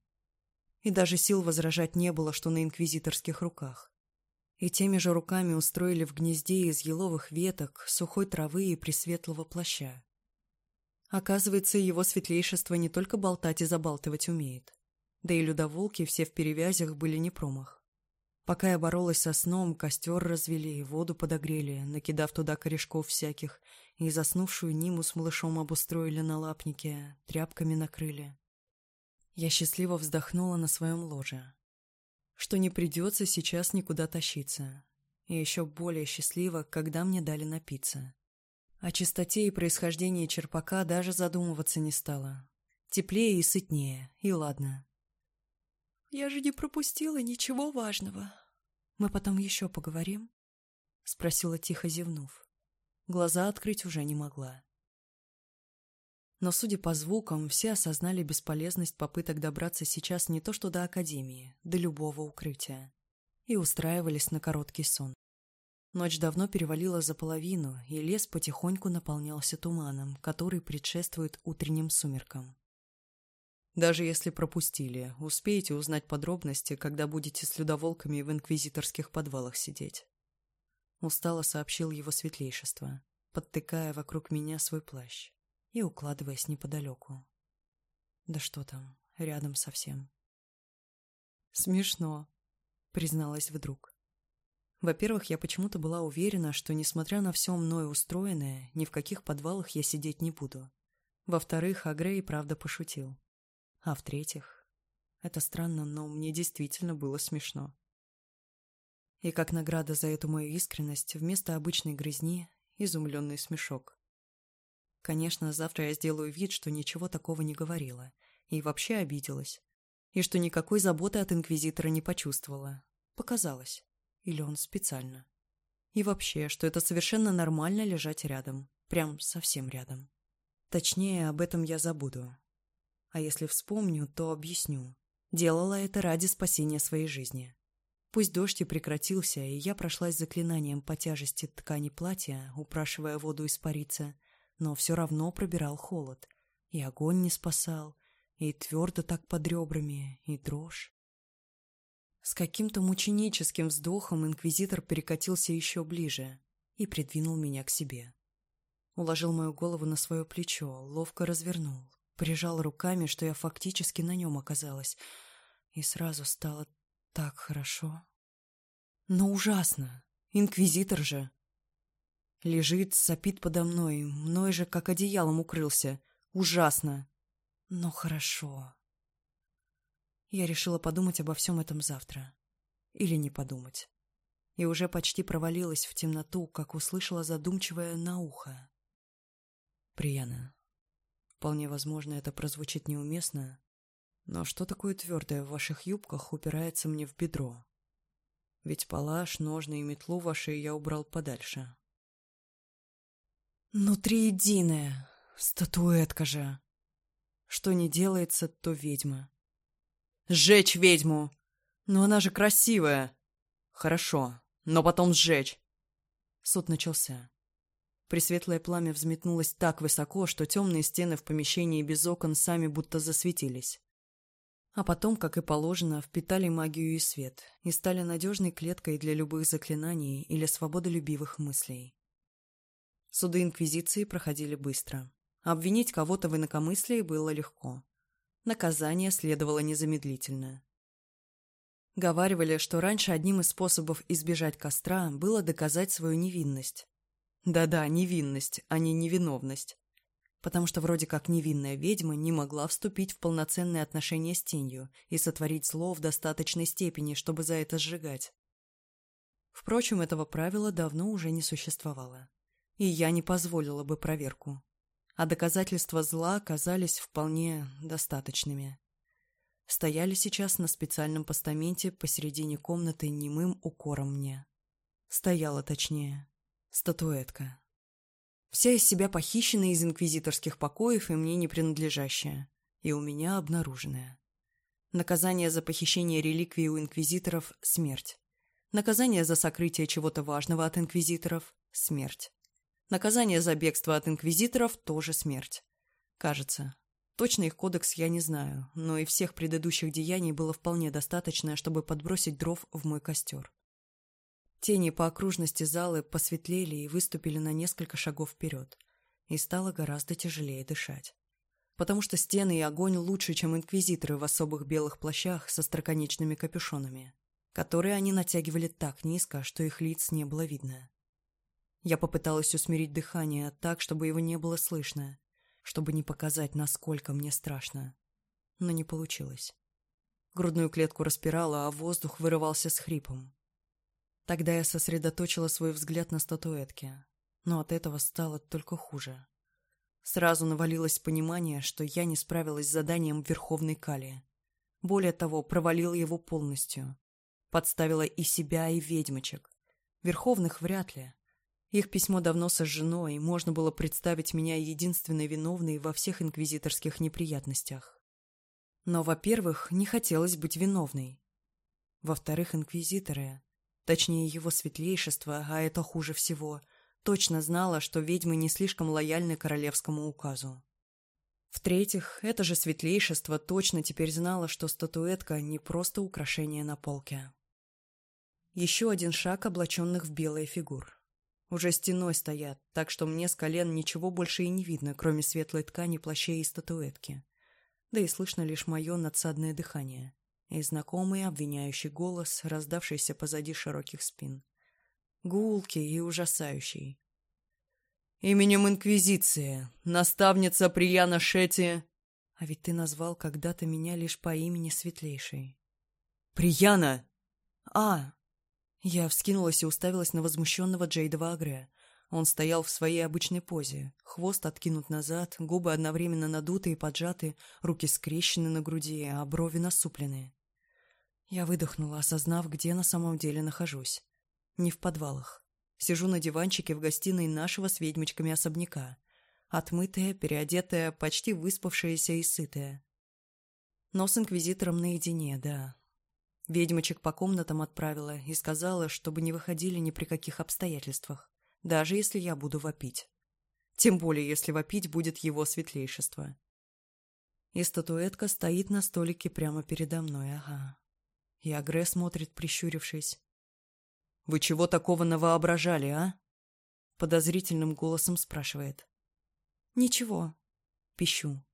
[SPEAKER 1] И даже сил возражать не было, что на инквизиторских руках и теми же руками устроили в гнезде из еловых веток, сухой травы и присветлого плаща. Оказывается, его светлейшество не только болтать и забалтывать умеет. Да и людоволки все в перевязях были не промах. Пока я боролась со сном, костер развели, воду подогрели, накидав туда корешков всяких, и заснувшую Ниму с малышом обустроили на лапнике, тряпками накрыли. Я счастливо вздохнула на своем ложе что не придется сейчас никуда тащиться. И еще более счастливо, когда мне дали напиться. О чистоте и происхождении черпака даже задумываться не стало. Теплее и сытнее, и ладно. «Я же не пропустила ничего важного. Мы потом еще поговорим?» — спросила тихо, зевнув. Глаза открыть уже не могла. Но, судя по звукам, все осознали бесполезность попыток добраться сейчас не то что до Академии, до любого укрытия. И устраивались на короткий сон. Ночь давно перевалила за половину, и лес потихоньку наполнялся туманом, который предшествует утренним сумеркам.
[SPEAKER 2] Даже если пропустили, успеете узнать подробности, когда будете с людоволками в инквизиторских подвалах сидеть.
[SPEAKER 1] Устало сообщил его светлейшество, подтыкая вокруг меня свой плащ и укладываясь неподалеку. Да что там, рядом совсем.
[SPEAKER 2] Смешно, призналась вдруг. Во-первых, я почему-то была уверена, что, несмотря на все мною устроенное, ни в каких подвалах я сидеть не буду. Во-вторых, Агрей правда пошутил. А в-третьих, это странно, но мне действительно было смешно. И как награда за эту мою искренность, вместо обычной грязни, – изумленный смешок. Конечно, завтра я сделаю вид, что ничего такого не говорила. И вообще обиделась. И что никакой заботы от Инквизитора не почувствовала. Показалось. Или он специально. И вообще, что это совершенно нормально лежать рядом. Прям совсем рядом. Точнее, об этом я забуду. А если вспомню, то объясню. Делала это ради спасения своей жизни. Пусть дождь и прекратился, и я прошлась заклинанием по тяжести ткани платья, упрашивая воду испариться – но все равно пробирал холод. И огонь не спасал, и твердо так под ребрами, и дрожь. С каким-то мученическим вздохом инквизитор перекатился еще ближе и придвинул меня к себе. Уложил мою голову на свое плечо, ловко развернул, прижал руками, что я фактически на нем оказалась, и сразу стало так хорошо. Но ужасно! Инквизитор же! Лежит, сопит подо мной, мной же как одеялом укрылся. Ужасно. Но хорошо. Я решила подумать обо всем этом завтра. Или не подумать. И уже почти провалилась в темноту, как услышала задумчивое на ухо. Прияна. Вполне возможно, это прозвучит неуместно, но что такое твердое в ваших юбках упирается мне в бедро? Ведь палаш, ножны и метлу ваши я убрал подальше. Внутри единая, статуэтка же. Что не делается, то ведьма. Сжечь ведьму! Но она же красивая! Хорошо, но потом сжечь. Суд начался. Пресветлое пламя взметнулось так высоко, что темные стены в помещении без окон сами будто засветились. А потом, как и положено, впитали магию и свет и стали надежной клеткой для любых заклинаний или свободолюбивых мыслей. Суды Инквизиции проходили быстро. Обвинить кого-то в инакомыслии было легко. Наказание следовало незамедлительно. Говаривали, что раньше одним из способов избежать костра было доказать свою невинность. Да-да, невинность, а не невиновность. Потому что вроде как невинная ведьма не могла вступить в полноценные отношения с тенью и сотворить зло в достаточной степени, чтобы за это сжигать. Впрочем, этого правила давно уже не существовало и я не позволила бы проверку. А доказательства зла оказались вполне достаточными. Стояли сейчас на специальном постаменте посередине комнаты немым укором мне. Стояла, точнее,
[SPEAKER 1] статуэтка. Вся из себя похищенная из инквизиторских покоев и мне не принадлежащая, и у меня обнаруженная. Наказание за похищение реликвии у инквизиторов – смерть. Наказание за сокрытие чего-то важного от инквизиторов – смерть. Наказание за бегство от инквизиторов тоже смерть. Кажется. Точно их кодекс я не знаю, но и всех предыдущих деяний было вполне достаточно, чтобы подбросить дров в мой костер. Тени по окружности залы посветлели и выступили на несколько шагов вперед. И стало гораздо тяжелее дышать. Потому что стены и огонь лучше, чем инквизиторы в особых белых плащах со строконечными капюшонами, которые они натягивали так низко, что их лиц не было видно. Я попыталась усмирить дыхание так, чтобы его не было слышно, чтобы не показать, насколько мне страшно. Но не получилось. Грудную клетку распирала, а воздух вырывался с хрипом. Тогда я сосредоточила свой взгляд на статуэтке, но от этого стало только хуже. Сразу навалилось понимание, что я не справилась с заданием Верховной Кали. Более того, провалила его полностью. Подставила и себя, и ведьмочек. Верховных вряд ли. Их письмо давно сожжено, и можно было представить меня единственной виновной во всех инквизиторских неприятностях. Но, во-первых, не хотелось быть виновной. Во-вторых, инквизиторы, точнее его светлейшество, а это хуже всего, точно знала, что ведьмы не слишком лояльны королевскому указу. В-третьих, это же светлейшество точно теперь знало, что статуэтка не просто украшение на полке. Еще один шаг облаченных в белые фигур уже стеной стоят, так что мне с колен ничего больше и не видно, кроме светлой ткани плащей и статуэтки. Да и слышно лишь мое надсадное дыхание и знакомый обвиняющий голос, раздавшийся позади широких спин. Гулкий и ужасающий. «Именем Инквизиции, наставница Прияна Шети...» А ведь ты назвал когда-то меня лишь по имени Светлейшей. «Прияна!» «А, я вскинулась и уставилась на возмущенного Джейдова Агре. Он стоял в своей обычной позе, хвост откинут назад, губы одновременно надуты и поджаты, руки скрещены на груди, а брови насуплены. Я выдохнула, осознав, где на самом деле нахожусь. Не в подвалах. Сижу на диванчике в гостиной нашего с ведьмочками особняка. Отмытая, переодетая, почти выспавшаяся и сытая. Но с инквизитором наедине, да, Ведьмочек по комнатам отправила и сказала, чтобы не выходили ни при каких обстоятельствах, даже если я буду вопить. Тем более, если вопить будет его светлейшество. И статуэтка стоит на столике прямо передо мной, ага. И Агре смотрит, прищурившись. «Вы чего такого навоображали, а?» Подозрительным голосом спрашивает. «Ничего», — пищу.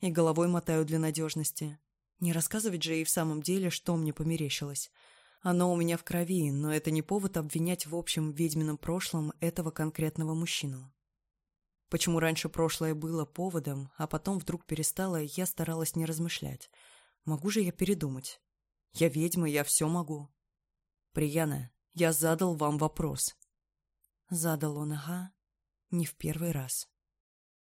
[SPEAKER 1] И головой мотаю для надежности. Не рассказывать же ей в самом деле, что мне померещилось. Оно у меня в крови, но это не повод обвинять в общем ведьмином прошлом этого конкретного мужчину. Почему раньше прошлое было поводом, а потом вдруг перестало, я старалась не размышлять. Могу же я передумать? Я ведьма, я все могу. Прияна, я задал вам вопрос. Задал он, ага, не в первый раз.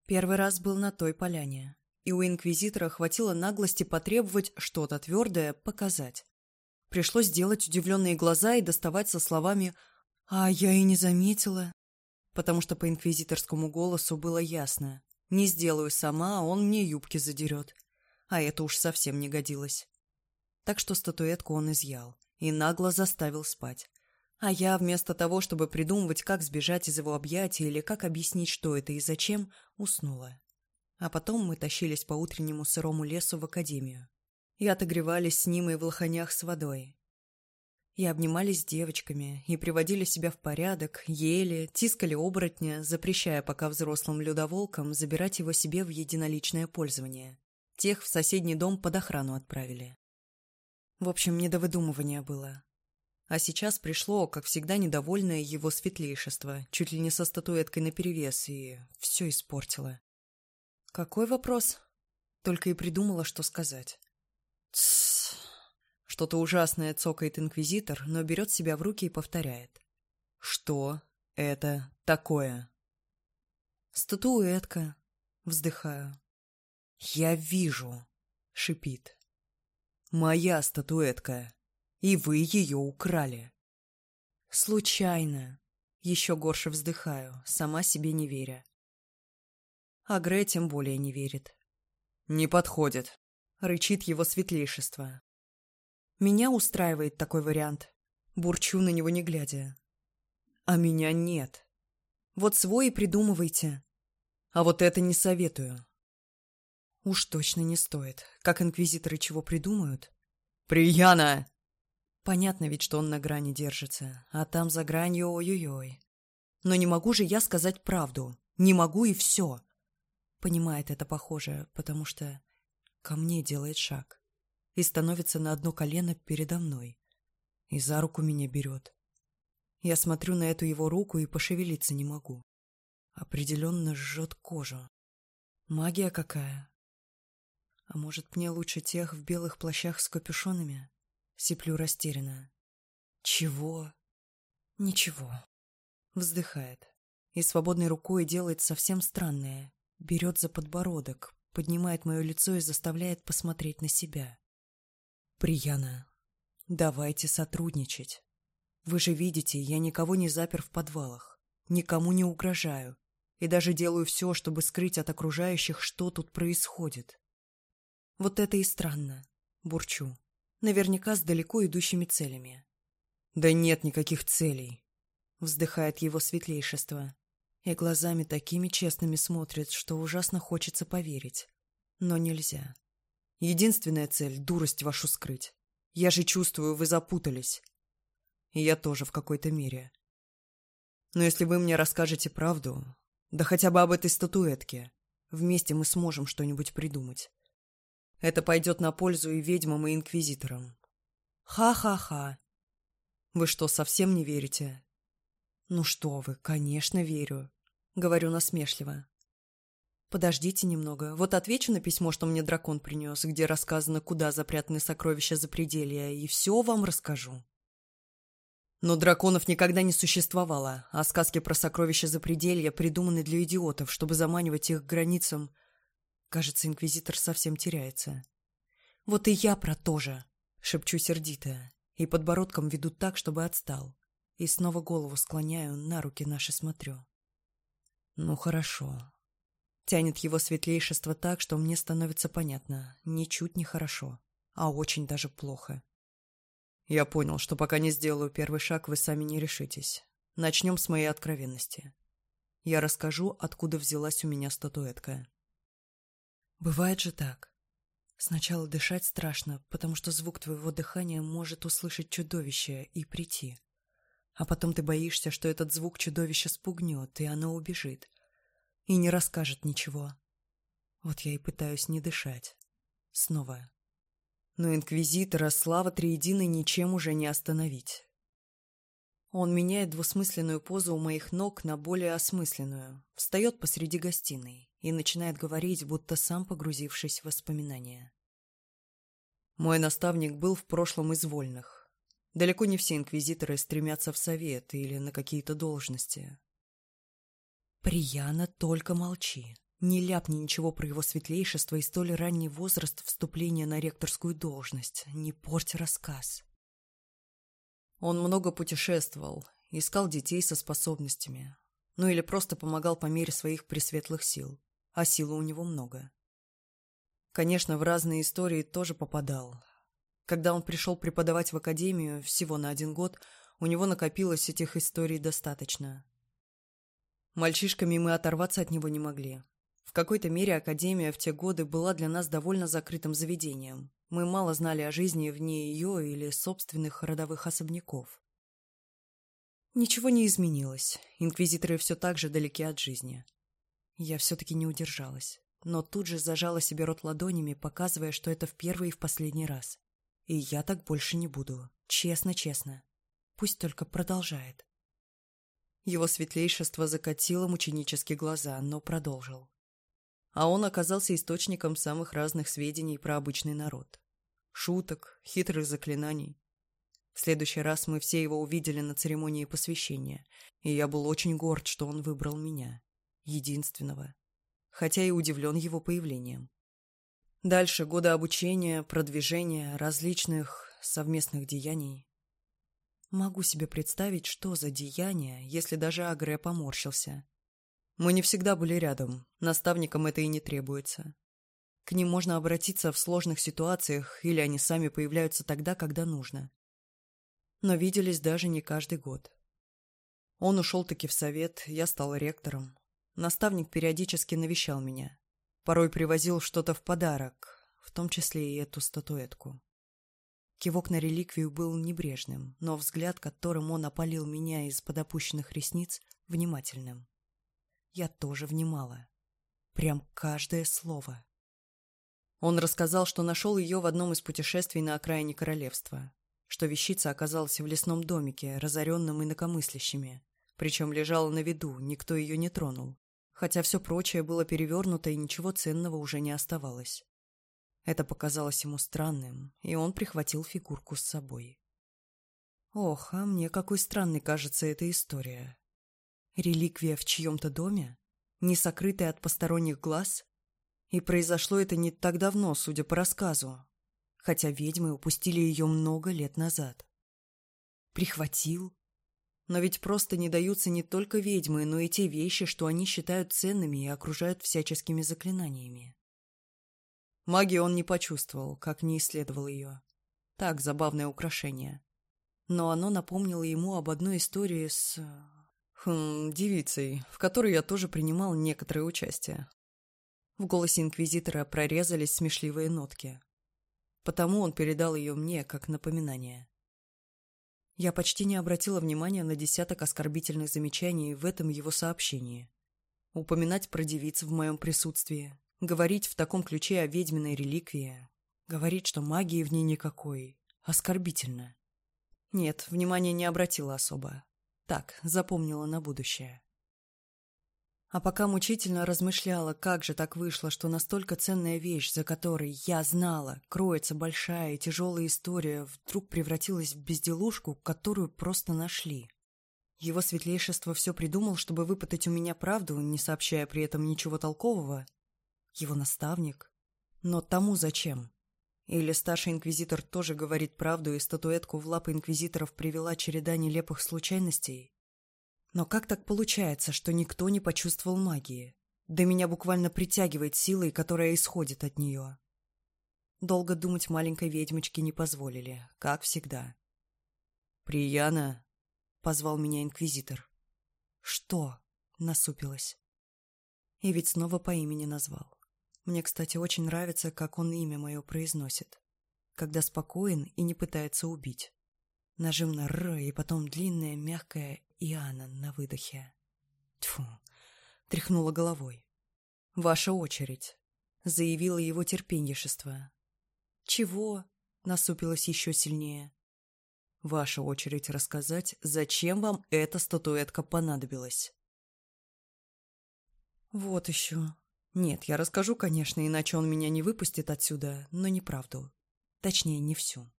[SPEAKER 1] Первый раз был на той поляне и у инквизитора хватило наглости потребовать что-то твердое показать. Пришлось делать удивленные глаза и доставать со словами «А я и не заметила», потому что по инквизиторскому голосу было ясно. «Не сделаю сама, а он мне юбки задерет». А это уж совсем не годилось. Так что статуэтку он изъял и нагло заставил спать. А я, вместо того, чтобы придумывать, как сбежать из его объятий или как объяснить, что это и зачем, уснула. А потом мы тащились по утреннему сырому лесу в академию. И отогревались с ним и в лоханях с водой. И обнимались с девочками, и приводили себя в порядок, ели, тискали оборотня, запрещая пока взрослым людоволкам забирать его себе в единоличное пользование. Тех в соседний дом под охрану отправили. В общем, не до выдумывания было. А сейчас пришло, как всегда, недовольное его светлейшество, чуть ли не со статуэткой наперевес, и все испортило какой вопрос? Только и придумала что сказать. Тссс. что то ужасное цокает инквизитор но берет себя в руки и повторяет. Что это такое? Статуэтка. Вздыхаю. Я вижу шипит. Моя статуэтка. И вы ее украли. Случайно. Еще горше вздыхаю сама себе не веря а Грей тем более не верит.
[SPEAKER 2] «Не подходит», —
[SPEAKER 1] рычит его светлейшество. «Меня устраивает такой вариант», — бурчу на него не глядя. «А меня нет. Вот свой и придумывайте. А вот это не советую». «Уж точно не стоит. Как инквизиторы чего придумают?»
[SPEAKER 2] «Прияна!»
[SPEAKER 1] Понятно ведь, что он на грани держится, а там за гранью ой-ой-ой. Но не могу же я сказать правду. Не могу и все понимает это, похоже, потому что ко мне делает шаг и становится на одно колено передо мной и за руку меня берет. Я смотрю на эту его руку и пошевелиться не могу. Определенно жжет кожу. Магия какая! А может, мне лучше тех в белых плащах с капюшонами? Сиплю растерянно. Чего? Ничего. Вздыхает. И свободной рукой делает совсем странное берет за подбородок, поднимает мое лицо и заставляет посмотреть на себя. «Прияна, давайте сотрудничать. Вы же видите, я никого не запер в подвалах, никому не угрожаю и даже делаю все, чтобы скрыть от окружающих, что тут происходит. Вот это и странно, бурчу, наверняка с далеко идущими целями».
[SPEAKER 2] «Да нет никаких целей», —
[SPEAKER 1] вздыхает его светлейшество и глазами такими честными смотрит, что ужасно хочется поверить. Но нельзя. Единственная цель — дурость вашу скрыть. Я же чувствую, вы запутались. И я тоже в какой-то мере. Но если вы мне расскажете правду, да хотя бы об этой статуэтке, вместе мы сможем что-нибудь придумать. Это пойдет на пользу и ведьмам, и инквизиторам. Ха-ха-ха. Вы что, совсем не верите? Ну что вы, конечно, верю. Говорю насмешливо. «Подождите немного. Вот отвечу на письмо, что мне дракон принес, где рассказано, куда запрятаны сокровища запределья, и все вам расскажу». Но драконов никогда не существовало, а сказки про сокровища запределья придуманы для идиотов, чтобы заманивать их к границам. Кажется, инквизитор совсем теряется. «Вот и я про то же», — шепчу сердитая, и подбородком веду так, чтобы отстал. И снова голову склоняю, на руки наши смотрю. Ну хорошо. Тянет его светлейшество так, что мне становится понятно. Ничуть не хорошо, а очень даже плохо. Я понял, что пока не сделаю первый шаг, вы сами не решитесь. Начнем с моей откровенности. Я расскажу, откуда взялась у меня статуэтка. Бывает же так. Сначала дышать страшно, потому что звук твоего дыхания может услышать чудовище и прийти. А потом ты боишься, что этот звук чудовища спугнет, и оно убежит. И не расскажет ничего. Вот я и пытаюсь не дышать. Снова. Но инквизитора слава Триединой ничем уже не остановить. Он меняет двусмысленную позу у моих ног на более осмысленную, встает посреди гостиной и начинает говорить, будто сам погрузившись в воспоминания. Мой наставник был в прошлом из вольных, Далеко не все инквизиторы стремятся в совет или на какие-то должности. Прияна, только молчи. Не ляпни ничего про его светлейшество и столь ранний возраст вступления на ректорскую должность. Не порть рассказ. Он много путешествовал, искал детей со способностями. Ну или просто помогал по мере своих пресветлых сил. А силы у него много. Конечно, в разные истории тоже попадал. Когда он пришел преподавать в академию всего на один год, у него накопилось этих историй достаточно. Мальчишками мы оторваться от него не могли. В какой-то мере академия в те годы была для нас довольно закрытым заведением. Мы мало знали о жизни вне ее или собственных родовых особняков. Ничего не изменилось. Инквизиторы все так же далеки от жизни. Я все-таки не удержалась, но тут же зажала себе рот ладонями, показывая, что это в первый и в последний раз. И я так больше не буду. Честно-честно. Пусть только продолжает. Его светлейшество закатило мученические глаза, но продолжил. А он оказался источником самых разных сведений про обычный народ. Шуток, хитрых заклинаний. В следующий раз мы все его увидели на церемонии посвящения, и я был очень горд, что он выбрал меня. Единственного. Хотя и удивлен его появлением. Дальше года обучения, продвижения, различных совместных деяний. Могу себе представить, что за деяние, если даже Агре поморщился.
[SPEAKER 2] Мы не всегда были рядом, наставникам это и не требуется.
[SPEAKER 1] К ним можно обратиться в сложных ситуациях, или они сами появляются тогда, когда нужно. Но виделись даже не каждый год. Он ушел таки в совет, я стал ректором. Наставник периодически навещал меня порой привозил что-то в подарок, в том числе и эту статуэтку. Кивок на реликвию был небрежным, но взгляд, которым он опалил меня из-под опущенных ресниц, внимательным. Я тоже внимала. Прям каждое слово. Он рассказал, что нашел ее в одном из путешествий на окраине королевства, что вещица оказалась в лесном домике, разоренном инакомыслящими, причем лежала на виду, никто ее не тронул, хотя все прочее было перевернуто и ничего ценного уже не оставалось. Это показалось ему странным, и он прихватил фигурку с собой. Ох, а мне какой странной кажется эта история. Реликвия в чьем-то доме, не сокрытая от посторонних глаз, и произошло это не так давно, судя по рассказу, хотя ведьмы упустили ее много лет назад. Прихватил, но ведь просто не даются не только ведьмы, но и те вещи, что они считают ценными и окружают всяческими заклинаниями. Магии он не почувствовал, как не исследовал ее. Так, забавное украшение. Но оно напомнило ему об одной истории с... Хм, девицей, в которой я тоже принимал некоторое участие. В голосе инквизитора прорезались смешливые нотки. Потому он передал ее мне, как напоминание. Я почти не обратила внимания на десяток оскорбительных замечаний в этом его сообщении. Упоминать про девиц в моем присутствии, говорить в таком ключе о ведьминой реликвии, говорить, что магии в ней никакой, оскорбительно. Нет, внимания не обратила особо. Так, запомнила на будущее. А пока мучительно размышляла, как же так вышло, что настолько ценная вещь, за которой я знала, кроется большая и тяжелая история, вдруг превратилась в безделушку, которую просто нашли. Его светлейшество все придумал, чтобы выпытать у меня правду, не сообщая при этом ничего толкового. Его наставник. Но тому зачем? Или старший инквизитор тоже говорит правду, и статуэтку в лапы инквизиторов привела череда нелепых случайностей? Но как так получается, что никто не почувствовал магии? Да меня буквально притягивает силой, которая исходит от нее. Долго думать маленькой ведьмочке не позволили, как всегда.
[SPEAKER 2] «Прияна!»
[SPEAKER 1] — позвал меня инквизитор. «Что?» — насупилась. И ведь снова по имени назвал. Мне, кстати, очень нравится, как он имя мое произносит. Когда спокоен и не пытается убить. Нажим на «р» и потом длинное, мягкое и Анна, на выдохе. Тьфу, тряхнула головой. «Ваша очередь», — заявила его терпеньешество. «Чего?» — насупилась еще сильнее. «Ваша очередь рассказать, зачем вам эта статуэтка понадобилась». «Вот еще. Нет, я расскажу, конечно, иначе он меня не выпустит отсюда, но неправду. Точнее, не всю».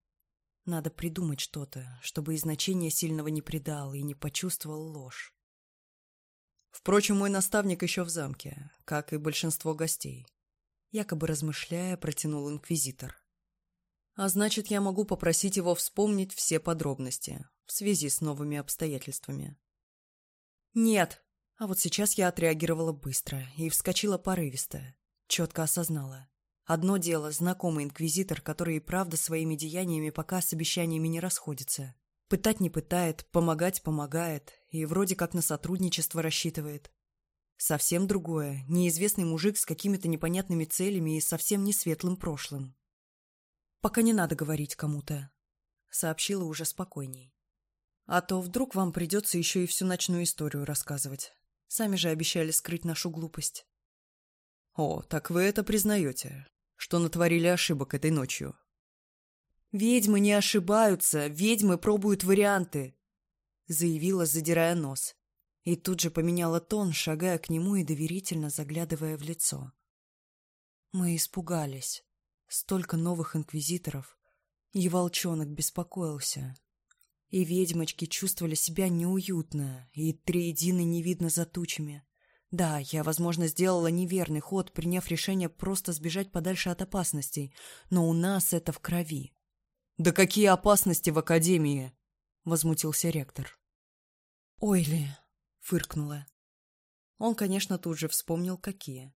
[SPEAKER 1] Надо придумать что-то, чтобы и значения сильного не придал и не почувствовал ложь.
[SPEAKER 2] Впрочем, мой наставник еще в замке, как и большинство гостей.
[SPEAKER 1] Якобы размышляя, протянул инквизитор.
[SPEAKER 2] А значит, я могу попросить его вспомнить все подробности в связи с новыми обстоятельствами.
[SPEAKER 1] Нет! А вот сейчас я отреагировала быстро и вскочила порывисто, четко осознала. Одно дело – знакомый инквизитор, который и правда своими деяниями пока с обещаниями не расходится. Пытать не пытает, помогать помогает, и вроде как на сотрудничество рассчитывает. Совсем другое – неизвестный мужик с какими-то непонятными целями и совсем не светлым прошлым. «Пока не надо говорить кому-то», – сообщила уже спокойней. «А то вдруг вам придется еще и всю ночную историю рассказывать. Сами же обещали скрыть нашу глупость».
[SPEAKER 2] «О, так вы это признаете, что натворили ошибок этой ночью.
[SPEAKER 1] «Ведьмы не ошибаются, ведьмы пробуют варианты», — заявила, задирая нос. И тут же поменяла тон, шагая к нему и доверительно заглядывая в лицо. Мы испугались. Столько новых инквизиторов. И волчонок беспокоился. И ведьмочки чувствовали себя неуютно, и триедины не видно за тучами. Да, я, возможно, сделала неверный ход, приняв решение просто сбежать подальше от опасностей, но у нас это в крови.
[SPEAKER 2] Да какие опасности в академии?
[SPEAKER 1] возмутился ректор. Ойли, фыркнула. Он, конечно, тут же вспомнил, какие.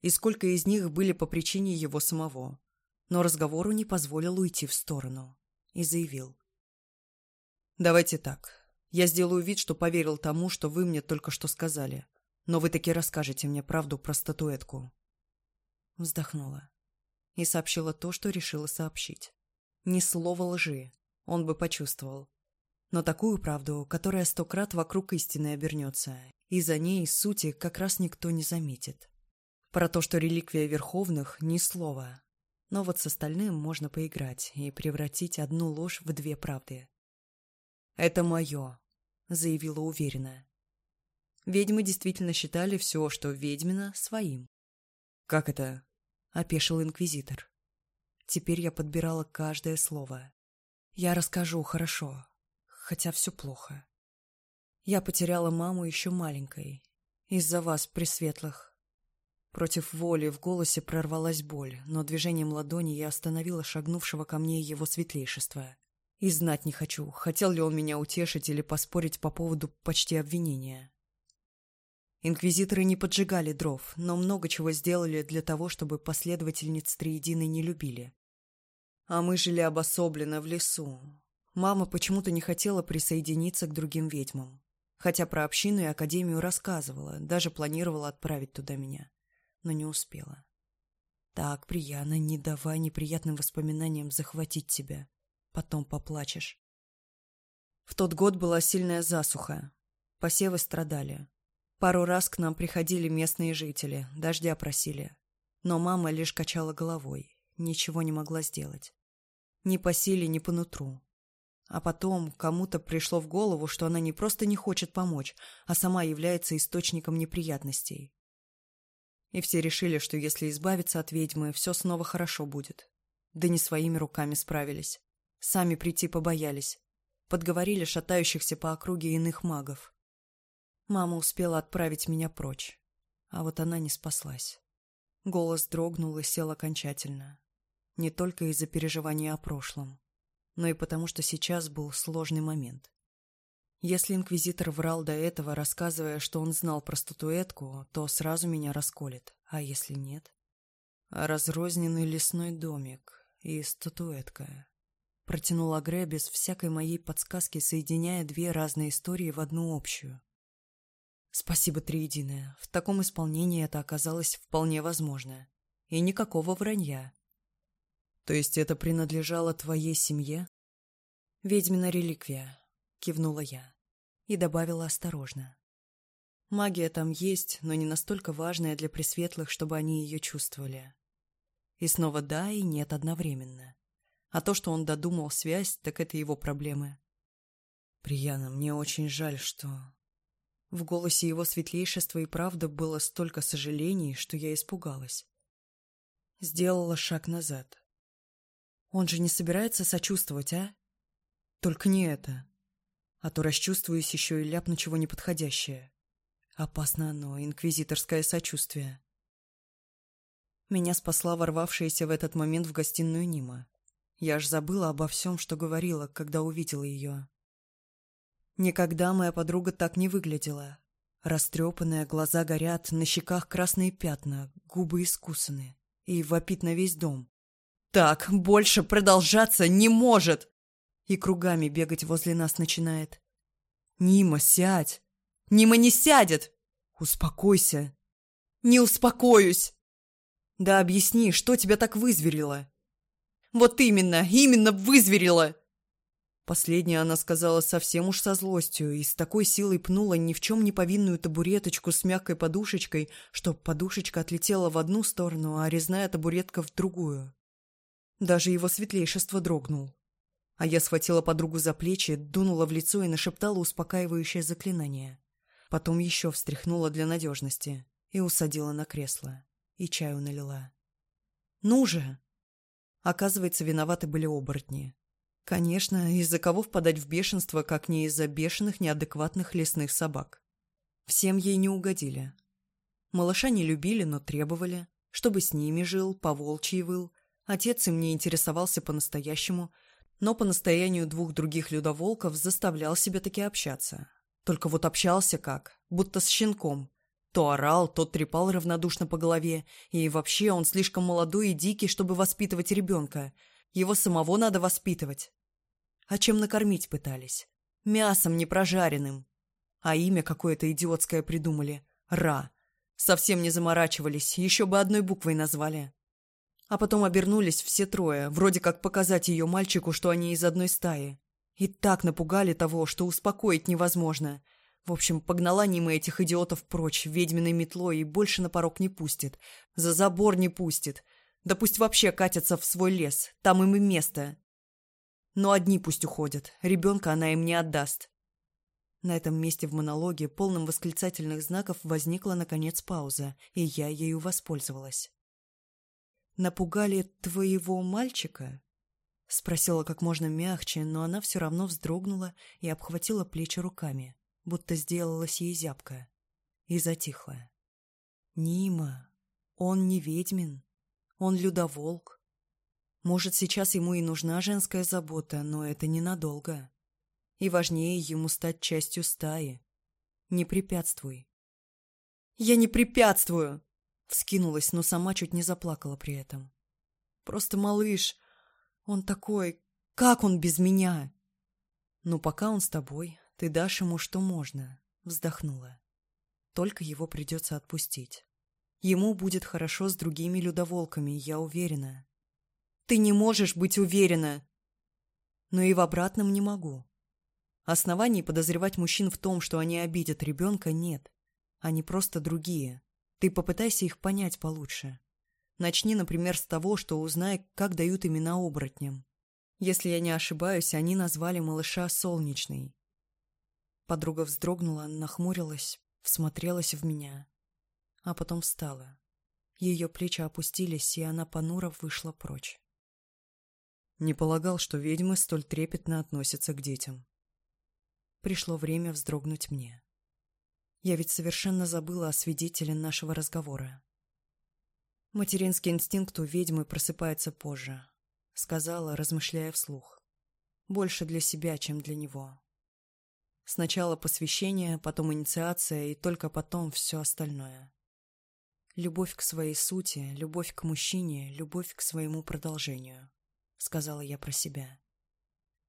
[SPEAKER 1] И сколько из них были по причине его самого. Но разговору не позволил уйти в сторону. И заявил. «Давайте так. Я сделаю вид, что поверил тому, что вы мне только что сказали. Но вы таки расскажете мне правду про статуэтку. Вздохнула. И сообщила то, что решила сообщить. Ни слова лжи. Он бы почувствовал. Но такую правду, которая сто крат вокруг истины обернется. И за ней, сути, как раз никто не заметит. Про то, что реликвия Верховных, ни слова. Но вот с остальным можно поиграть и превратить одну ложь в две правды. «Это мое», — заявила уверенная. Ведьмы действительно считали все, что ведьмина, своим. «Как это?» – опешил инквизитор. Теперь я подбирала каждое слово. Я расскажу хорошо, хотя все плохо. Я потеряла маму еще маленькой. Из-за вас, пресветлых. Против воли в голосе прорвалась боль, но движением ладони я остановила шагнувшего ко мне его светлейшество. И знать не хочу, хотел ли он меня утешить или поспорить по поводу почти обвинения. Инквизиторы не поджигали дров, но много чего сделали для того, чтобы последовательниц Триедины не любили. А мы жили обособленно в лесу. Мама почему-то не хотела присоединиться к другим ведьмам. Хотя про общину и академию рассказывала, даже планировала отправить туда меня. Но не успела. Так, Прияна, не давай неприятным воспоминаниям захватить тебя. Потом поплачешь. В тот год была сильная засуха. Посевы страдали. Пару раз к нам приходили местные жители, дождя просили. Но мама лишь качала головой, ничего не могла сделать. Ни по силе, ни по нутру. А потом кому-то пришло в голову, что она не просто не хочет помочь, а сама является источником неприятностей. И все решили, что если избавиться от ведьмы, все снова хорошо будет. Да не своими руками справились. Сами прийти побоялись. Подговорили шатающихся по округе иных магов. Мама успела отправить меня прочь, а вот она не спаслась. Голос дрогнул и сел окончательно. Не только из-за переживания о прошлом, но и потому, что сейчас был сложный момент. Если инквизитор врал до этого, рассказывая, что он знал про статуэтку, то сразу меня расколет, а если нет? А разрозненный лесной домик и статуэтка. протянул Грэ без всякой моей подсказки, соединяя две разные истории в одну общую. Спасибо триединое, в таком исполнении это оказалось вполне возможно. И никакого вранья. То есть это принадлежало твоей семье? Ведьмина реликвия, кивнула я и добавила осторожно. Магия там есть, но не настолько важная для пресветлых, чтобы они ее чувствовали. И снова да и нет одновременно. А то, что он додумал связь, так это его проблемы. Прияна, мне очень жаль, что... В голосе его светлейшества и правда было столько сожалений, что я испугалась. Сделала шаг назад. Он же не собирается сочувствовать, а? Только не это. А то расчувствуюсь еще и ляпну чего неподходящее. Опасно оно, инквизиторское сочувствие. Меня спасла ворвавшаяся в этот момент в гостиную Нима. Я аж забыла обо всем, что говорила, когда увидела ее. Никогда моя подруга так не выглядела. Растрепанные глаза горят, на щеках красные пятна, губы искусаны. И вопит на весь дом. «Так больше продолжаться не может!» И кругами бегать возле нас начинает. «Нима, сядь!» «Нима не сядет!» «Успокойся!» «Не успокоюсь!» «Да объясни, что тебя так вызверило?» «Вот именно, именно вызверило!» Последняя она сказала совсем уж со злостью и с такой силой пнула ни в чем не повинную табуреточку с мягкой подушечкой, что подушечка отлетела в одну сторону, а резная табуретка в другую. Даже его светлейшество дрогнул. А я схватила подругу за плечи, дунула в лицо и нашептала успокаивающее заклинание. Потом еще встряхнула для надежности и усадила на кресло. И чаю налила. «Ну же!» Оказывается, виноваты были оборотни. Конечно, из-за кого впадать в бешенство, как не из-за бешеных, неадекватных лесных собак. Всем ей не угодили. Малыша не любили, но требовали, чтобы с ними жил, поволчий выл. Отец им не интересовался по-настоящему,
[SPEAKER 2] но по настоянию двух других людоволков заставлял себя таки общаться. Только вот общался как, будто с щенком. То орал, то трепал равнодушно по голове, и вообще он слишком молодой и дикий, чтобы воспитывать ребенка. Его самого надо воспитывать а чем накормить пытались. Мясом непрожаренным. А имя какое-то идиотское придумали. Ра. Совсем не заморачивались, еще бы одной буквой назвали. А потом обернулись все трое, вроде как показать ее мальчику, что они из одной стаи. И так напугали того, что успокоить невозможно. В общем, погнала Нима этих идиотов прочь ведьминой метлой и больше на порог не пустит. За забор не пустит. Да пусть вообще катятся в свой лес, там им и место. Но одни пусть уходят, ребенка она им не отдаст. На этом месте в монологе, полном восклицательных знаков, возникла, наконец, пауза, и я ею воспользовалась. «Напугали твоего мальчика?» Спросила как можно мягче, но она все равно вздрогнула и обхватила плечи руками, будто сделалась ей зябко. И затихла. «Нима, он не ведьмин, он людоволк, может, сейчас ему и нужна женская забота, но это ненадолго. И важнее ему стать частью стаи. Не препятствуй. «Я не препятствую!» Вскинулась, но сама чуть не заплакала при этом. «Просто малыш, он такой... Как он без меня?» «Ну, пока он с тобой, ты дашь ему что можно», — вздохнула. «Только его придется отпустить. Ему будет хорошо с другими людоволками, я уверена. Ты не можешь быть уверена. Но и в обратном не могу. Оснований подозревать мужчин в том, что они обидят ребенка, нет. Они просто другие. Ты попытайся их понять получше. Начни, например, с того, что узнай, как дают имена оборотням. Если я не ошибаюсь, они назвали малыша «Солнечный». Подруга вздрогнула, нахмурилась, всмотрелась в меня. А потом встала. Ее плечи опустились, и она понуро вышла прочь. Не полагал, что ведьмы столь трепетно относятся к детям. Пришло время вздрогнуть мне. Я ведь совершенно забыла о свидетеле нашего разговора. Материнский инстинкт у ведьмы просыпается позже, сказала, размышляя вслух. Больше для себя, чем для него. Сначала посвящение, потом инициация и только потом все остальное. Любовь к своей сути, любовь к мужчине, любовь к своему продолжению сказала я про себя.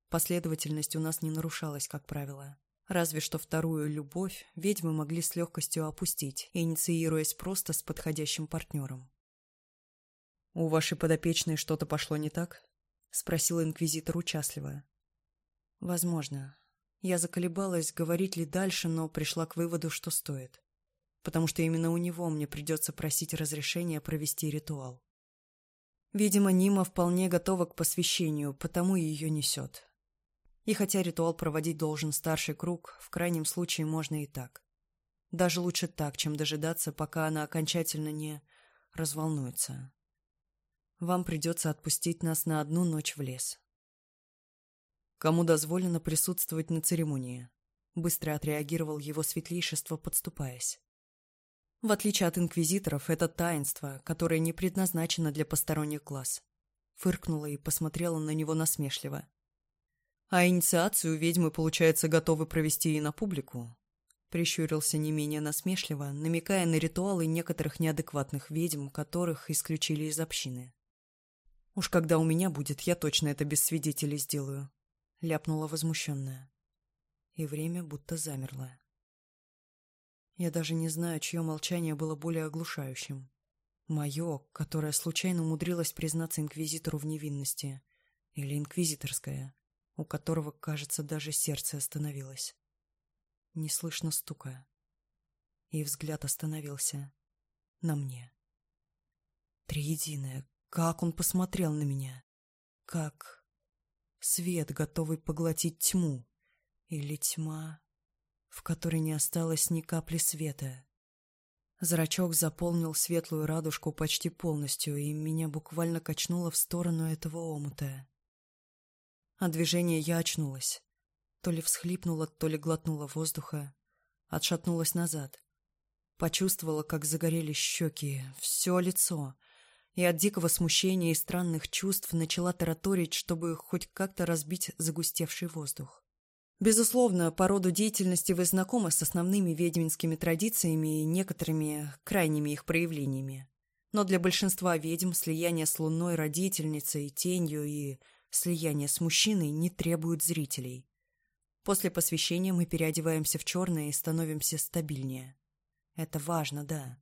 [SPEAKER 2] Последовательность у нас не нарушалась, как правило. Разве что вторую любовь ведьмы могли с легкостью опустить, инициируясь просто с подходящим партнером. «У вашей подопечной что-то пошло не так?» — спросил инквизитор участливо. «Возможно. Я заколебалась, говорить ли дальше, но пришла к выводу, что стоит. Потому что именно у него мне придется просить разрешения провести ритуал. Видимо, Нима вполне готова к посвящению, потому и ее несет. И хотя ритуал проводить должен старший круг, в крайнем случае можно и так. Даже лучше так, чем дожидаться, пока она окончательно не разволнуется. Вам придется отпустить нас на одну ночь в лес. Кому дозволено присутствовать на церемонии? Быстро отреагировал его светлейшество, подступаясь. В отличие от инквизиторов, это таинство, которое не предназначено для посторонних глаз. Фыркнула и посмотрела на него насмешливо. А инициацию ведьмы, получается, готовы провести и на публику? Прищурился не менее насмешливо, намекая на ритуалы некоторых неадекватных ведьм, которых исключили из общины. «Уж когда у меня будет, я точно это без свидетелей сделаю», — ляпнула возмущенная. И время будто замерло. Я даже не знаю, чье молчание было более оглушающим. Мое, которое случайно умудрилось признаться инквизитору в невинности, или инквизиторское, у которого, кажется, даже сердце остановилось. Неслышно стука. И взгляд остановился на мне. Триединое, как он посмотрел на меня! Как свет, готовый поглотить тьму, или тьма, в которой не осталось ни капли света. Зрачок заполнил светлую радужку почти полностью, и меня буквально качнуло в сторону этого омута. От движения я очнулась. То ли всхлипнула, то ли глотнула воздуха. Отшатнулась назад. Почувствовала, как загорелись щеки, все лицо.
[SPEAKER 1] И от дикого смущения и странных чувств начала тараторить, чтобы хоть как-то разбить загустевший воздух. Безусловно, по роду деятельности вы знакомы с основными ведьминскими традициями и некоторыми крайними их проявлениями. Но для большинства ведьм слияние с лунной родительницей, тенью и слияние с мужчиной не требуют зрителей. После посвящения мы переодеваемся в черное и становимся стабильнее. Это важно, да.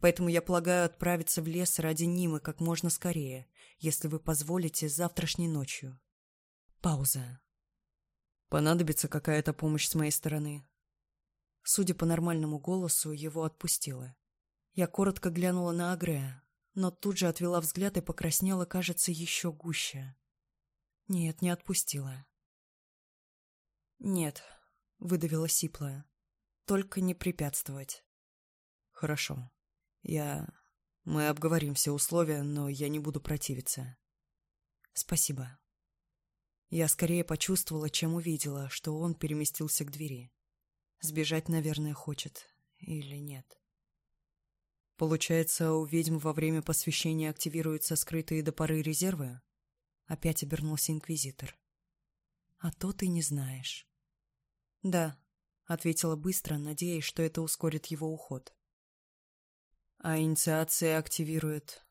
[SPEAKER 1] Поэтому я полагаю отправиться в лес ради Нимы как можно скорее, если вы позволите завтрашней ночью. Пауза.
[SPEAKER 2] Понадобится какая-то помощь с моей стороны.
[SPEAKER 1] Судя по нормальному голосу, его отпустила. Я коротко глянула на Агрея, но тут же отвела взгляд и покраснела, кажется, еще гуще. Нет, не отпустила. Нет, выдавила сиплая. Только не препятствовать.
[SPEAKER 2] Хорошо. Я... Мы обговорим все условия, но я не буду противиться.
[SPEAKER 1] Спасибо. Я скорее почувствовала, чем увидела, что он переместился к двери. Сбежать, наверное, хочет. Или нет.
[SPEAKER 2] Получается, у ведьм во время посвящения активируются скрытые до поры резервы?
[SPEAKER 1] Опять обернулся инквизитор. А то ты не знаешь. Да, ответила быстро, надеясь, что это ускорит его уход.
[SPEAKER 2] А инициация активирует...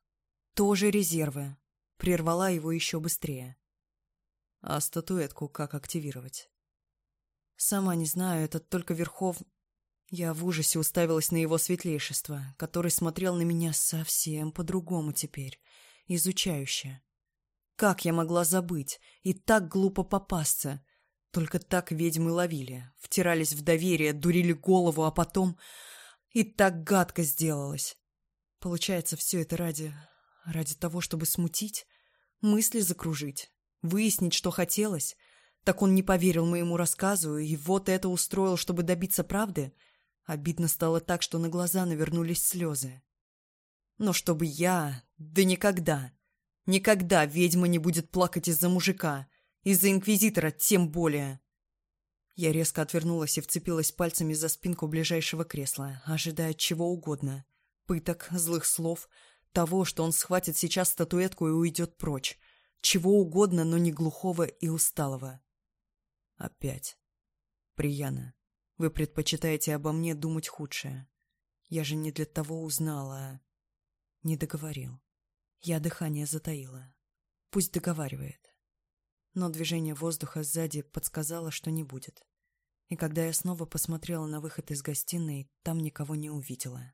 [SPEAKER 1] Тоже резервы. Прервала его еще быстрее
[SPEAKER 2] а статуэтку как активировать.
[SPEAKER 1] Сама не знаю, это только Верхов... Я в ужасе уставилась на его светлейшество, который смотрел на меня совсем по-другому теперь, изучающе. Как я могла забыть и так глупо попасться? Только так ведьмы ловили, втирались в доверие, дурили голову, а потом... И так гадко сделалось. Получается, все это ради... ради того, чтобы смутить, мысли закружить выяснить, что хотелось. Так он не поверил моему рассказу и вот это устроил, чтобы добиться правды. Обидно стало так, что на глаза навернулись слезы. Но чтобы я... Да никогда. Никогда ведьма не будет плакать из-за мужика. Из-за инквизитора тем более. Я резко отвернулась и вцепилась пальцами за спинку ближайшего кресла, ожидая чего угодно. Пыток, злых слов, того, что он схватит сейчас статуэтку и уйдет прочь чего угодно, но не глухого и усталого. Опять. Прияна, вы предпочитаете обо мне думать худшее. Я же не для того узнала. Не договорил. Я дыхание затаила. Пусть договаривает. Но движение воздуха сзади подсказало, что не будет. И когда я снова посмотрела на выход из гостиной, там никого не увидела.